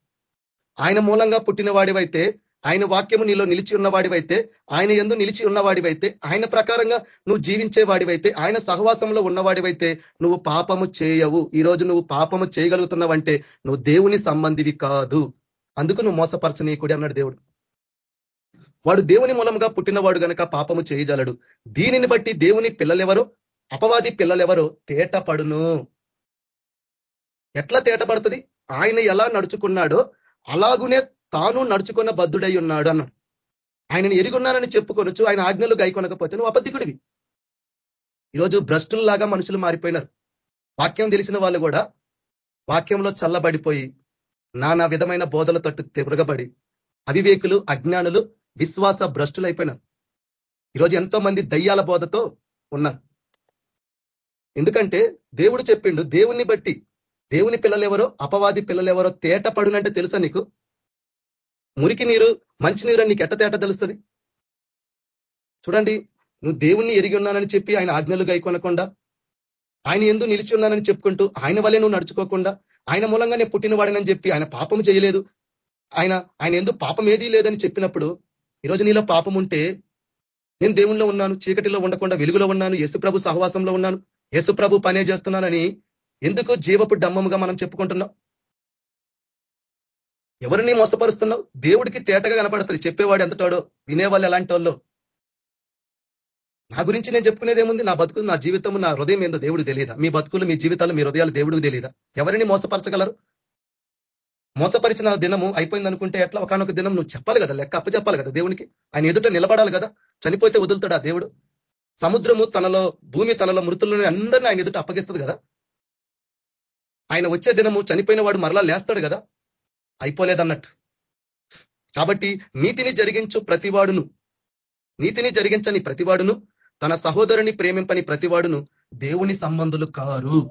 ఆయన మూలంగా పుట్టిన వాడివైతే ఆయన వాక్యము నీలో నిలిచి ఉన్నవాడివైతే ఆయన ఎందు నిలిచి ఉన్నవాడివైతే ఆయన ప్రకారంగా నువ్వు జీవించే వాడివైతే ఆయన సహవాసంలో ఉన్నవాడివైతే నువ్వు పాపము చేయవు. ఈరోజు నువ్వు పాపము చేయగలుగుతున్నావంటే నువ్వు దేవుని సంబంధివి కాదు. అందుకు నువ్వు మోసపరచనీయకుడి అన్నాడు దేవుడు. వాడు దేవుని మూలంగా పుట్టినవాడు గనక పాపము చేయజలడు దీనిని బట్టి దేవుని పిల్లలెవరో? అపవాది పిల్లలెవరో? తేటపడును. ఎట్లా తేటపడుతుంది? ఆయన ఎలా నడుచుకున్నాడో అలాగునే తాను నడుచుకున్న బద్ధుడై ఉన్నాడు అన్నాడు. ఆయనను ఎరుగున్నానని చెప్పుకొనొచ్చు ఆయన ఆజ్ఞలు గైకొనకపోతే నువ్వు అబద్ధికుడివి. ఈరోజు భ్రష్టుల్లాగా మనుషులు మారిపోయినారు. వాక్యం తెలిసిన వాళ్ళు కూడా వాక్యంలో చల్లబడిపోయి నానా విధమైన బోధల తట్టు తిరగబడి అవివేకులు అజ్ఞానులు విశ్వాస భ్రష్టులు అయిపోయినారు ఈరోజు ఎంతో మంది దయ్యాల బోధతో ఉన్నారు. ఎందుకంటే దేవుడు చెప్పిండు దేవుణ్ణి బట్టి. దేవుని పిల్లలెవరో అపవాది పిల్లలెవరో తేట పడునంటే తెలుసా నీకు? మురికి నీరు మంచి నీరు నీకు ఎట్ట తేట తెలుస్తుంది? చూడండి నువ్వు దేవుణ్ణి ఎరిగి ఉన్నానని చెప్పి ఆయన ఆజ్ఞలు గైకొనకుండా ఆయన ఎందు నిలిచి ఉన్నానని చెప్పుకుంటూ ఆయన వల్లే నువ్వు నడుచుకోకుండా ఆయన మూలంగా నేను పుట్టినవాడినని చెప్పి ఆయన పాపం చేయలేదు. ఆయన ఆయన ఎందుకు పాపం ఏదీ లేదని చెప్పినప్పుడు ఈరోజు నీలో పాపం ఉంటే నేను దేవుణ్ణిలో ఉన్నాను చీకటిలో ఉండకుండా వెలుగులో ఉన్నాను యేసుప్రభు సహవాసంలో ఉన్నాను యేసు ప్రభు పనే చేస్తున్నానని ఎందుకు జీవపు డమ్మముగా మనం చెప్పుకుంటున్నాం? ఎవరిని మోసపరుస్తున్నావు? దేవుడికి తేటగా కనపడుతుంది. చెప్పేవాడు ఎంతటాడో? వినేవాళ్ళు ఎలాంటి వాళ్ళు నా గురించి నేను చెప్పుకునేది ఏముంది? నా బతుకులు నా జీవితం నా హృదయం ఏందో దేవుడు తెలియదా? మీ బతుకులు మీ జీవితాలు మీ హృదయాలు దేవుడికి తెలియదా? ఎవరిని మోసపరచగలరు? మోసపరిచిన దినము అయిపోయింది అనుకుంటే ఎట్లా? ఒకనొక దినం నువ్వు చెప్పాలి కదా లెక్క అప్పు చెప్పాలి కదా దేవునికి? ఆయన ఎదుట నిలబడాలి కదా? చనిపోతే వదులుతాడా దేవుడు? సముద్రము తనలో భూమి తనలో మృతులను అందరినీ ఆయన ఎదుట అప్పగిస్తుంది కదా? ఆయన వచ్చే దినము చనిపోయిన వాడు మరలా లేస్తాడు కదా? అయిపోలేదన్నట్టు. కాబట్టి నీతిని జరిగించు ప్రతివాడును నీతిని జరిగించని ప్రతివాడును తన సహోదరుని ప్రేమింపని ప్రతివాడును దేవుని సంబంధులు కారు.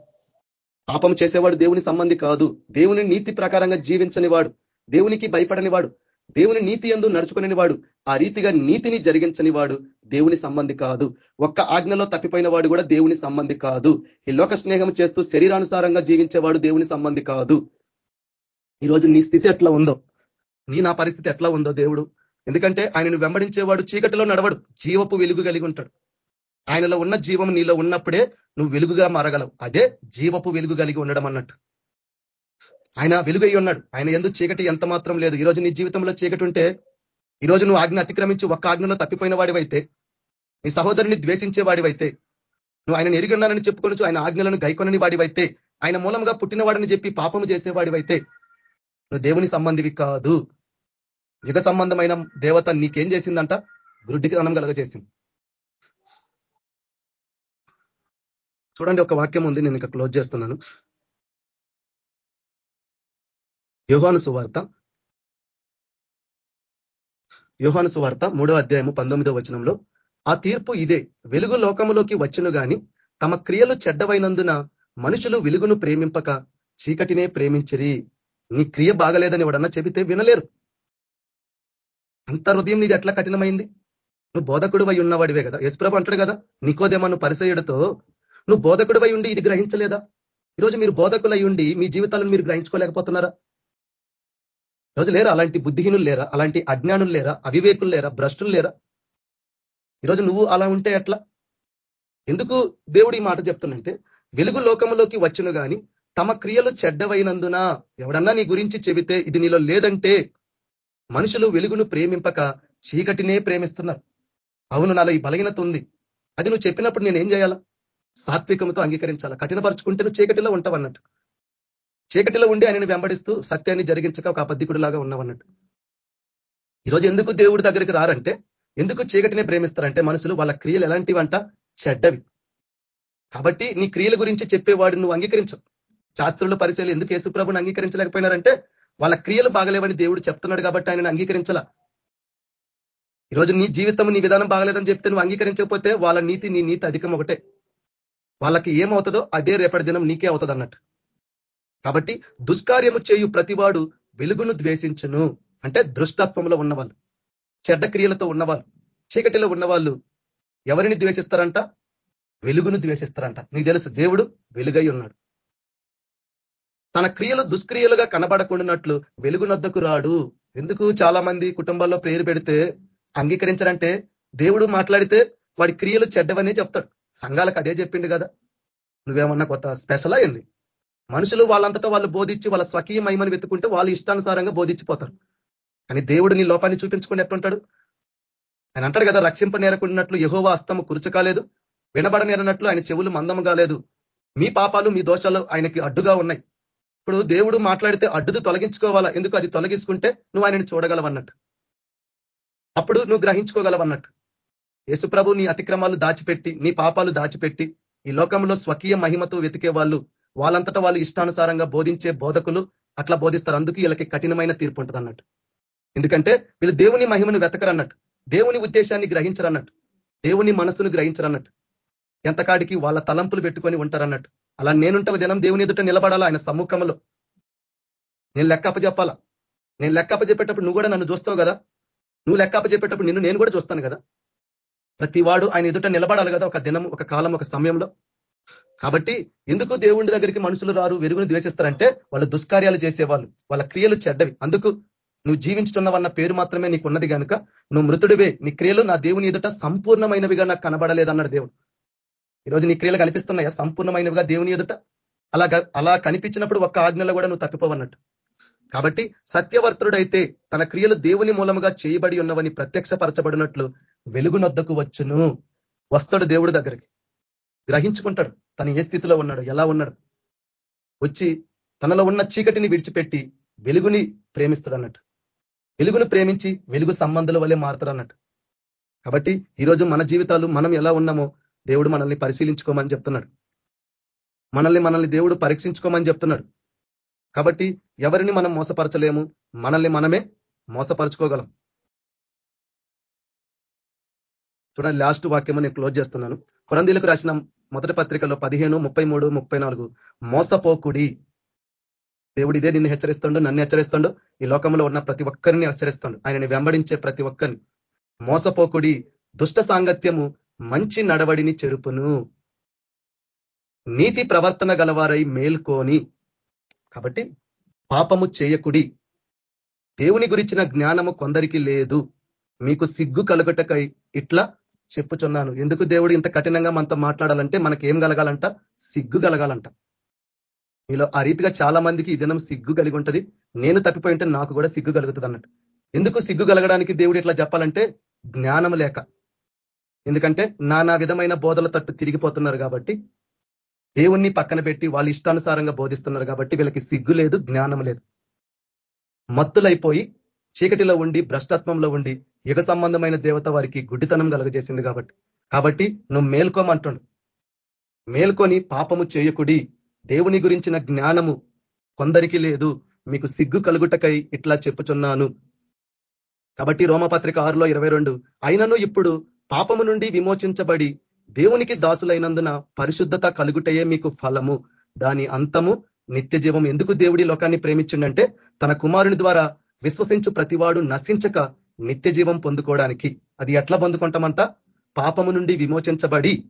పాపం చేసేవాడు దేవుని సంబంధి కాదు. దేవుని నీతి ప్రకారంగా జీవించని వాడు దేవునికి భయపడని వాడు దేవుని నీతి ఎందు నడుచుకుని వాడు ఆ రీతిగా నీతిని జరిగించని వాడు దేవుని సంబంధి కాదు. ఒక్క ఆజ్ఞలో తప్పిపోయిన వాడు కూడా దేవుని సంబంధి కాదు. ఈ లోక స్నేహం చేస్తూ శరీరానుసారంగా జీవించేవాడు దేవుని సంబంధి కాదు. ఈరోజు నీ స్థితి ఎట్లా ఉందో? నీ నా పరిస్థితి ఎట్లా ఉందో దేవుడు? ఎందుకంటే ఆయనను వెంబడించేవాడు చీకటిలో నడవడు జీవపు వెలుగు కలిగి ఉంటాడు. ఆయనలో ఉన్న జీవం నీలో ఉన్నప్పుడే నువ్వు వెలుగుగా మారగలవు. అదే జీవపు వెలుగు కలిగి ఉండడం అన్నట్టు. ఆయన వెలుగై ఉన్నాడు. ఆయన ఎందుకు చీకటి ఎంత మాత్రం లేదు. ఈరోజు నీ జీవితంలో చీకటి ఉంటే ఈరోజు నువ్వు ఆజ్ఞ అతిక్రమించి ఒక్క ఆజ్ఞలో తప్పిపోయిన వాడివైతే నీ సహోదరుని ద్వేషించే వాడివైతే నువ్వు ఆయన ఎరిగిన్నానని చెప్పుకొనొచ్చు ఆయన ఆజ్ఞలను గైకొనని వాడివైతే ఆయన మూలంగా పుట్టినవాడని చెప్పి పాపము చేసేవాడివైతే నువ్వు దేవుని సంబంధివి కాదు. యుగ సంబంధమైన దేవత నీకేం చేసిందంట? గురుడికి అన్నం కలగజేసింది. చూడండి ఒక వాక్యం ఉంది. నేను ఇంకా క్లోజ్ చేస్తున్నాను. యోహాను సువార్త. యోహాను సువార్త మూడో అధ్యాయము పంతొమ్మిదో వచనంలో ఆ తీర్పు ఇదే వెలుగు లోకములోకి వచ్చును గాని తమ క్రియలు చెడ్డవైనందున మనుషులు వెలుగును ప్రేమింపక చీకటినే ప్రేమించరి. నీ క్రియ బాగలేదని ఎవడన్నా చెబితే వినలేరు. అంత హృదయం నీది ఎట్లా కఠినమైంది? నువ్వు బోధకుడు వై ఉన్నవాడివే కదా. యశ్ప్రభు అంటాడు కదా నికోదేమను పరిసయుడితో నువ్వు బోధకుడు ఉండి ఇది గ్రహించలేదా? ఈరోజు మీరు బోధకులై ఉండి మీ జీవితాలను మీరు గ్రహించుకోలేకపోతున్నారా? ఈరోజు లేరా? అలాంటి బుద్ధిహీనులు లేరా? అలాంటి అజ్ఞానులు లేరా? అవివేకులు లేరా? భ్రష్టులు లేరా? ఈరోజు నువ్వు అలా ఉంటే ఎట్లా? ఎందుకు దేవుడు ఈ మాట చెప్తున్నంటే వెలుగు లోకంలోకి వచ్చును గాని తమ క్రియలు చెడ్డవైనందున ఎవడన్నా నీ గురించి చెబితే ఇది నీలో లేదంటే మనుషులు వెలుగును ప్రేమింపక చీకటినే ప్రేమిస్తున్నారు. అవును నాలో ఈ బలహీనత ఉంది. అది నువ్వు చెప్పినప్పుడు నేను ఏం చేయాలా? సాత్వికంతో అంగీకరించాలా? కఠినపరుచుకుంటే నువ్వు చీకటిలో ఉంటావన్నట్టు. చీకటిలో ఉండి ఆయనను వెంబడిస్తూ సత్యాన్ని జరిగించక ఒక అబద్ధికుడిలాగా ఉన్నావన్నట్టు. ఈరోజు ఎందుకు దేవుడి దగ్గరికి రారంటే ఎందుకు చీకటిని ప్రేమిస్తారంటే మనుషులు వాళ్ళ క్రియలు ఎలాంటివంట? చెడ్డవి. కాబట్టి నీ క్రియల గురించి చెప్పేవాడు నువ్వు అంగీకరించవు శాస్త్రుల పరిశీలి ఎందుకు యేసుప్రభుని అంగీకరించలేకపోయినారంటే వాళ్ళ క్రియలు బాగలేవని దేవుడు చెప్తున్నాడు కాబట్టి ఆయనను అంగీకరించాల. ఈరోజు నీ జీవితం నీ విధానం బాగలేదని చెప్తే నువ్వు అంగీకరించకపోతే వాళ్ళ నీతి నీ నీతి అధికం ఒకటే వాళ్ళకి ఏమవుతుందో అదే రేపటి దినం నీకే అవుతుంది అన్నట్టు కాబట్టి దుష్కార్యము చేయు ప్రతివాడు వెలుగును ద్వేషించును. అంటే దృష్టత్వంలో ఉన్నవాళ్ళు చెడ్డ క్రియలతో ఉన్నవాళ్ళు చీకటిలో ఉన్నవాళ్ళు ఎవరిని ద్వేషిస్తారంట? వెలుగును ద్వేషిస్తారంట. నీకు తెలుసు దేవుడు వెలుగై ఉన్నాడు. తన క్రియలు దుష్క్రియలుగా కనబడకుండానట్లు వెలుగునొద్దకు రాడు. ఎందుకు? చాలా మంది కుటుంబాల్లో ప్రేరు పెడితే అంగీకరించారంటే దేవుడు మాట్లాడితే వాడి క్రియలు చెడ్డవనే చెప్తాడు. సంఘాలకు అదే చెప్పిండు కదా. నువ్వేమన్నా కొత్త స్పెషల్ అయింది మనుషులు వాళ్ళంతటా వాళ్ళు బోధించి వాళ్ళ స్వకీయ మహిమని వెతుకుంటే వాళ్ళు ఇష్టానుసారంగా బోధించిపోతారు. కానీ దేవుడు నీ లోపాన్ని చూపించుకుని ఎట్లుంటాడు? ఆయన అంటాడు కదా రక్షింప నేరకున్నట్లు యహోవా అస్తము కురుచకాలేదు వినబడ నేరనట్లు ఆయన చెవులు మందము కాలేదు. మీ పాపాలు మీ దోషాలు ఆయనకి అడ్డుగా ఉన్నాయి. ఇప్పుడు దేవుడు మాట్లాడితే అడ్డుది తొలగించుకోవాలా? ఎందుకు అది తొలగించుకుంటే నువ్వు ఆయనని చూడగలవన్నట్టు. అప్పుడు నువ్వు గ్రహించుకోగలవన్నట్టు. యేసుప్రభు నీ అతిక్రమాలు దాచిపెట్టి నీ పాపాలు దాచిపెట్టి ఈ లోకంలో స్వకీయ మహిమతో వెతికే వాళ్ళు వాళ్ళంతటా వాళ్ళు ఇష్టానుసారంగా బోధించే బోధకులు అట్లా బోధిస్తారు. అందుకు వీళ్ళకి కఠినమైన తీర్పు ఉంటుంది అన్నట్టు. ఎందుకంటే వీళ్ళు దేవుని మహిమను వెతకరన్నట్టు దేవుని ఉద్దేశాన్ని గ్రహించరన్నట్టు దేవుని మనసును గ్రహించరన్నట్టు ఎంతకాడికి వాళ్ళ తలంపులు పెట్టుకొని ఉంటారన్నట్టు. అలా నేనుంటే దినం దేవుని ఎదుట నిలబడాలా? ఆయన సమ్ముఖంలో నేను లెక్క చెప్పాలా నేను లెక్క చెప్పేటప్పుడు నువ్వు కూడా నన్ను చూస్తావు కదా? నువ్వు లెక్క చెప్పేటప్పుడు నిన్ను నేను కూడా చూస్తాను కదా? ప్రతి వాడు ఆయన ఎదుట నిలబడాలి కదా ఒక దినం ఒక కాలం ఒక సమయంలో? కాబట్టి ఎందుకు దేవుడి దగ్గరికి మనుషులు రారు వెరుగును ద్వేషిస్తారంటే వాళ్ళు దుష్కార్యాలు చేసేవాళ్ళు. వాళ్ళ క్రియలు చెడ్డవి. అందుకు నువ్వు జీవించుతున్నవన్న పేరు మాత్రమే నీకు ఉన్నది కనుక నువ్వు మృతుడివే. నీ క్రియలు నా దేవుని ఎదుట సంపూర్ణమైనవిగా నాకు కనబడలేదన్నాడు దేవుడు. ఈరోజు నీ క్రియలు కనిపిస్తున్నాయా? సంపూర్ణమైనవిగా దేవుని ఎదుట? అలా అలా కనిపించినప్పుడు ఒక్క ఆజ్ఞలో కూడా నువ్వు తప్పిపోవన్నట్టు. కాబట్టి సత్యవర్తుడైతే తన క్రియలు దేవుని మూలముగా చేయబడి ఉన్నవని ప్రత్యక్షపరచబడినట్లు వెలుగునొద్దకు వచ్చును. వస్తాడు దేవుడి దగ్గరికి. గ్రహించుకుంటాడు. తను ఏ స్థితిలో ఉన్నాడు ఎలా ఉన్నాడు. వచ్చి తనలో ఉన్న చీకటిని విడిచిపెట్టి వెలుగుని ప్రేమిస్తాడు అన్నట్టు. వెలుగును ప్రేమించి వెలుగు సంబంధాల వల్లే మారుతారు అన్నట్టు. కాబట్టి ఈరోజు మన జీవితాలు మనం ఎలా ఉన్నామో దేవుడు మనల్ని పరిశీలించుకోమని చెప్తున్నాడు. మనల్ని మనల్ని దేవుడు పరీక్షించుకోమని చెప్తున్నాడు. కాబట్టి ఎవరిని మనం మోసపరచలేము? మనల్ని మనమే మోసపరుచుకోగలం. చూడండి లాస్ట్ వాక్యం నేను క్లోజ్ చేస్తున్నాను. కొరందీలకు రాసిన మొదటి పత్రికలో పదిహేను ముప్పై మూడు ముప్పై నాలుగు మోసపోకుడి. దేవుడు ఇదే నిన్ను హెచ్చరిస్తుండో నన్ను హెచ్చరిస్తుండు. ఈ లోకంలో ఉన్న ప్రతి ఒక్కరిని హెచ్చరిస్తాడు. ఆయనని వెంబడించే ప్రతి ఒక్కరిని. మోసపోకుడి. దుష్ట సాంగత్యము మంచి నడవడిని చెరుపును. నీతి ప్రవర్తన గలవారై మేల్కొని. కాబట్టి పాపము చేయకుడి. దేవుని గురించిన జ్ఞానము కొందరికి లేదు. మీకు సిగ్గు కలుగుటకై ఇట్లా చెప్పుచున్నాను. ఎందుకు దేవుడు ఇంత కఠినంగా మనతో మాట్లాడాలంటే మనకి ఏం కలగాలంట? సిగ్గు కలగాలంట. మీలో ఆ రీతిగా చాలా మందికి ఈ దినం సిగ్గు కలిగి ఉంటుంది. నేను తప్పిపోయింటే నాకు కూడా సిగ్గు కలుగుతుంది అన్నట్టు. ఎందుకు సిగ్గు కలగడానికి దేవుడు ఇట్లా చెప్పాలంటే జ్ఞానం లేక. ఎందుకంటే నానా విధమైన బోధల తట్టు తిరిగిపోతున్నారు కాబట్టి దేవుణ్ణి పక్కన పెట్టి వాళ్ళు ఇష్టానుసారంగా బోధిస్తున్నారు కాబట్టి వీళ్ళకి సిగ్గు లేదు జ్ఞానం లేదు. మత్తులైపోయి చీకటిలో ఉండి భ్రష్టత్వంలో ఉండి యుగ సంబంధమైన దేవత వారికి గుడ్డితనం కలుగజేసింది కాబట్టి. కాబట్టి నువ్వు మేల్కోమంటుండు. మేల్కొని పాపము చేయకుడి. దేవుని గురించిన జ్ఞానము కొందరికి లేదు. మీకు సిగ్గు కలుగుటకై ఇట్లా చెప్పుచున్నాను. కాబట్టి రోమపత్రిక ఆరులో ఇరవై రెండు అయినను ఇప్పుడు పాపము నుండి విమోచించబడి దేవునికి దాసులైనందున పరిశుద్ధత కలుగుటయే మీకు ఫలము. దాని అంతము నిత్య జీవం ఎందుకు దేవుడి లోకాన్ని ప్రేమించిండంటే తన కుమారుని ద్వారా విశ్వసించు ప్రతివాడు నశించక నిత్య జీవం పొందుకోవడానికి. అది ఎట్లా పొందుకుంటామంట? పాపము నుండి విమోచించబడి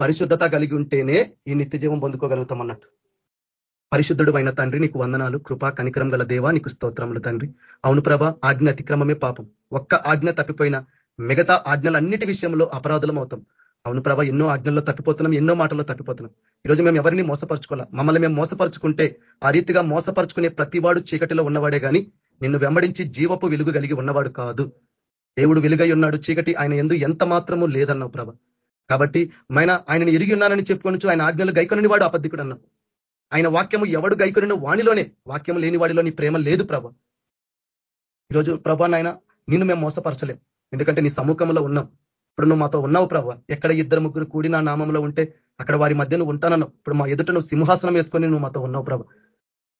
పరిశుద్ధత కలిగి ఉంటేనే ఈ నిత్య జీవం పొందుకోగలుగుతాం అన్నట్టు. పరిశుద్ధుడు అయిన తండ్రి నీకు వందనాలు కృపా కనికరం గల దేవా నీకు స్తోత్రములు తండ్రి. అవును ప్రభ ఆజ్ఞ అతిక్రమమే పాపం. ఒక్క ఆజ్ఞ తప్పిపోయిన మిగతా ఆజ్ఞలన్నిటి విషయంలో అపరాధులం అవుతాం. అవును ప్రభ ఎన్నో ఆజ్ఞల్లో తప్పిపోతున్నాం ఎన్నో మాటల్లో తప్పిపోతున్నాం. ఈరోజు మేము ఎవరిని మోసపరచుకోవాలా? మమ్మల్ని మేము మోసపరుచుకుంటే ఆ రీతిగా మోసపరుచుకునే ప్రతివాడు చీకటిలో ఉన్నవాడే కానీ నిన్ను వెంబడించి జీవపు వెలుగు కలిగి ఉన్నవాడు కాదు. దేవుడు వెలుగై ఉన్నాడు. చీకటి ఆయన ఎందు ఎంత మాత్రము లేదన్నావు ప్రభ. కాబట్టి ఆయన ఆయనను ఎరిగి ఉన్నానని చెప్పుకొని ఆయన ఆజ్ఞలు గైకొనని వాడు అబద్ధికుడు అన్నావు ఆయన వాక్యము ఎవడు గైకొనిన వాణిలోనే వాక్యం లేని వాడిలో నీ ప్రేమ లేదు ప్రభ. ఈరోజు ప్రభా నాయన నిన్ను మేము మోసపరచలేం. ఎందుకంటే నీ సముఖంలో ఉన్నాం. ఇప్పుడు నువ్వు మాతో ఉన్నావు ప్రభ. ఎక్కడ ఇద్దరు ముగ్గురు కూడి నా నామంలో ఉంటే అక్కడ వారి మధ్య నువ్వు ఉంటానన్నావు. ఇప్పుడు మా ఎదుట నువ్వు సింహాసనం వేసుకొని నువ్వు మాతో ఉన్నావు ప్రభ.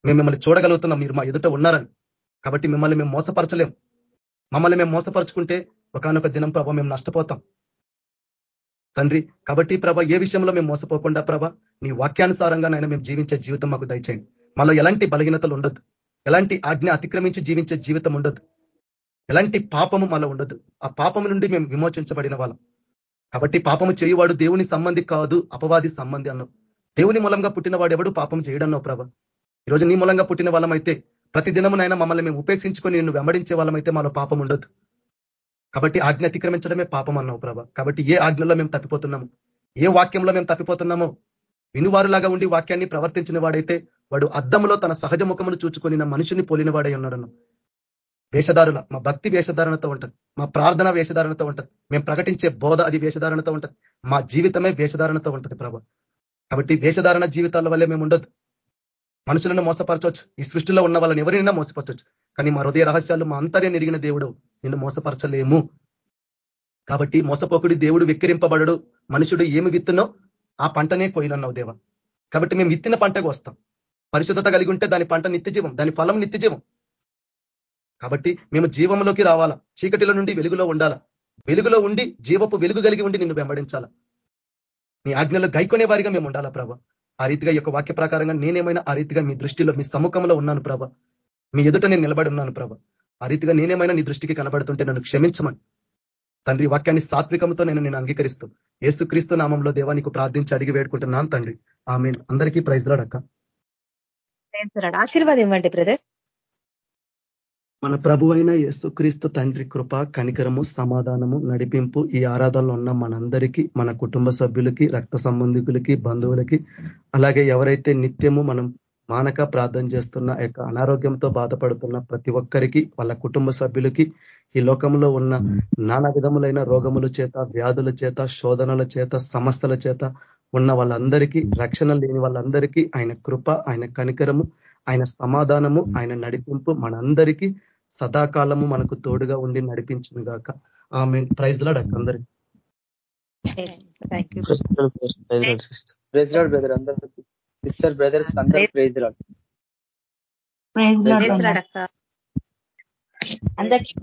మేము మిమ్మల్ని చూడగలుగుతున్నాం. మీరు మా ఎదుట ఉన్నారని. కాబట్టి మిమ్మల్ని మేము మోసపరచలేం. మమ్మల్ని మేము మోసపరుచుకుంటే ఒకనొక దినం ప్రభ మేము నష్టపోతాం. తండ్రి కాబట్టి ప్రభ ఏ విషయంలో మేము మోసపోకుండా ప్రభ నీ వాక్యానుసారంగా నైనా మేము జీవించే జీవితం మాకు దయచేయండి. మళ్ళీ ఎలాంటి బలహీనతలు ఉండదు. ఎలాంటి ఆజ్ఞ అతిక్రమించి జీవించే జీవితం ఉండదు. ఎలాంటి పాపము మళ్ళీ ఉండదు. ఆ పాపము నుండి మేము విమోచించబడిన వాళ్ళం. కాబట్టి పాపము చేయువాడు దేవుని సంబంధి కాదు అపవాది సంబంధి అన్నావు దేవుని మూలంగా పుట్టిన వాడు ఎవడు పాపం చేయడన్నావు ప్రభ? ఈరోజు నీ మూలంగా పుట్టిన వాళ్ళమైతే ప్రతి దినమునైనా మమ్మల్ని మేము ఉపేక్షించుకొని నిన్ను వెంబడించే వాళ్ళమైతే మాలో పాపం ఉండదు. కాబట్టి ఆజ్ఞ అతిక్రమించడమే పాపం అన్నావు ప్రభ. కాబట్టి ఏ ఆజ్ఞలో మేము తప్పిపోతున్నాము? ఏ వాక్యంలో మేము తప్పిపోతున్నామో? వినువారులాగా ఉండి వాక్యాన్ని ప్రవర్తించిన వాడైతే వాడు అద్దంలో తన సహజ ముఖమును చూచుకొని మనుషుని పోలిన వాడై ఉన్నాడను. వేషధారుల మా భక్తి వేషధారణతో ఉంటది. మా ప్రార్థన వేషధారణతో ఉంటది. మేము ప్రకటించే బోధ అది వేషధారణతో ఉంటుంది. మా జీవితమే వేషధారణతో ఉంటది ప్రభ. కాబట్టి వేషధారణ జీవితాల వల్లే మేము ఉండదు మనుషులను మోసపరచవచ్చు ఈ సృష్టిలో ఉన్న వాళ్ళని ఎవరినైనా మోసపరచవచ్చు కానీ మా హృదయ రహస్యాలు మా అంతర్యం నిరిగిన దేవుడు నిన్ను మోసపరచలేము. కాబట్టి మోసపోకుడి దేవుడు విక్కిరింపబడడు. మనుషుడు ఏమి విత్తునో ఆ పంటనే పోయినన్నావు దేవ. కాబట్టి మేము విత్తిన పంటకు వస్తాం. పరిశుద్ధత కలిగి ఉంటే దాని పంట నిత్యజీవం దాని ఫలం నిత్యజీవం. కాబట్టి మేము జీవంలోకి రావాలా? చీకటిలో నుండి వెలుగులో ఉండాలా? వెలుగులో ఉండి జీవపు వెలుగు కలిగి ఉండి నిన్ను వెంబడించాలా? నీ ఆజ్ఞలో గైకొనే వారిగా మేము ఉండాలా ప్రభ? ఆ రీతిగా యొక్క వాక్య ప్రకారంగా నేనేమైనా ఆ రీతిగా మీ దృష్టిలో మీ సముఖంలో ఉన్నాను ప్రభ. మీ ఎదుట నేను నిలబడి ఉన్నాను ప్రభ. ఆ రీతిగా నేనేమైనా నీ దృష్టికి కనబడుతుంటే నన్ను క్షమించమని. తండ్రి వాక్యాన్ని సాత్వికంతో నేను నేను అంగీకరిస్తూ ఏసుక్రీస్తు నామంలో దేవానికి ప్రార్థించి అడిగి వేడుకుంటున్నాను తండ్రి. ఆమె అందరికీ ప్రైజ్ రాడక్క ఆశీర్వాదం ఇవ్వండి బ్రదర్. మన ప్రభు అయిన యేసుక్రీస్తు తండ్రి కృప కనికరము సమాధానము నడిపింపు ఈ ఆరాధనలో ఉన్న మనందరికీ మన కుటుంబ సభ్యులకి రక్త సంబంధికులకి బంధువులకి అలాగే ఎవరైతే నిత్యము మనం మానక ప్రార్థన చేస్తున్న యొక్క అనారోగ్యంతో బాధపడుతున్న ప్రతి ఒక్కరికి వాళ్ళ కుటుంబ సభ్యులకి ఈ లోకంలో ఉన్న నానా విధములైన రోగముల చేత వ్యాధుల చేత శోధనల చేత సమస్యల చేత ఉన్న వాళ్ళందరికీ రక్షణ లేని వాళ్ళందరికీ ఆయన కృప ఆయన కనికరము ఆయన సమాధానము ఆయన నడిపింపు మనందరికీ సదాకాలము మనకు తోడుగా ఉండి నడిపించును గాక ఆమె ప్రైజ్ లాడ్ అందరికి. బ్రదర్ అందరికి. సిస్టర్ బ్రదర్స్ అందరూ ప్రైజ్ లాడ్ అందరికీ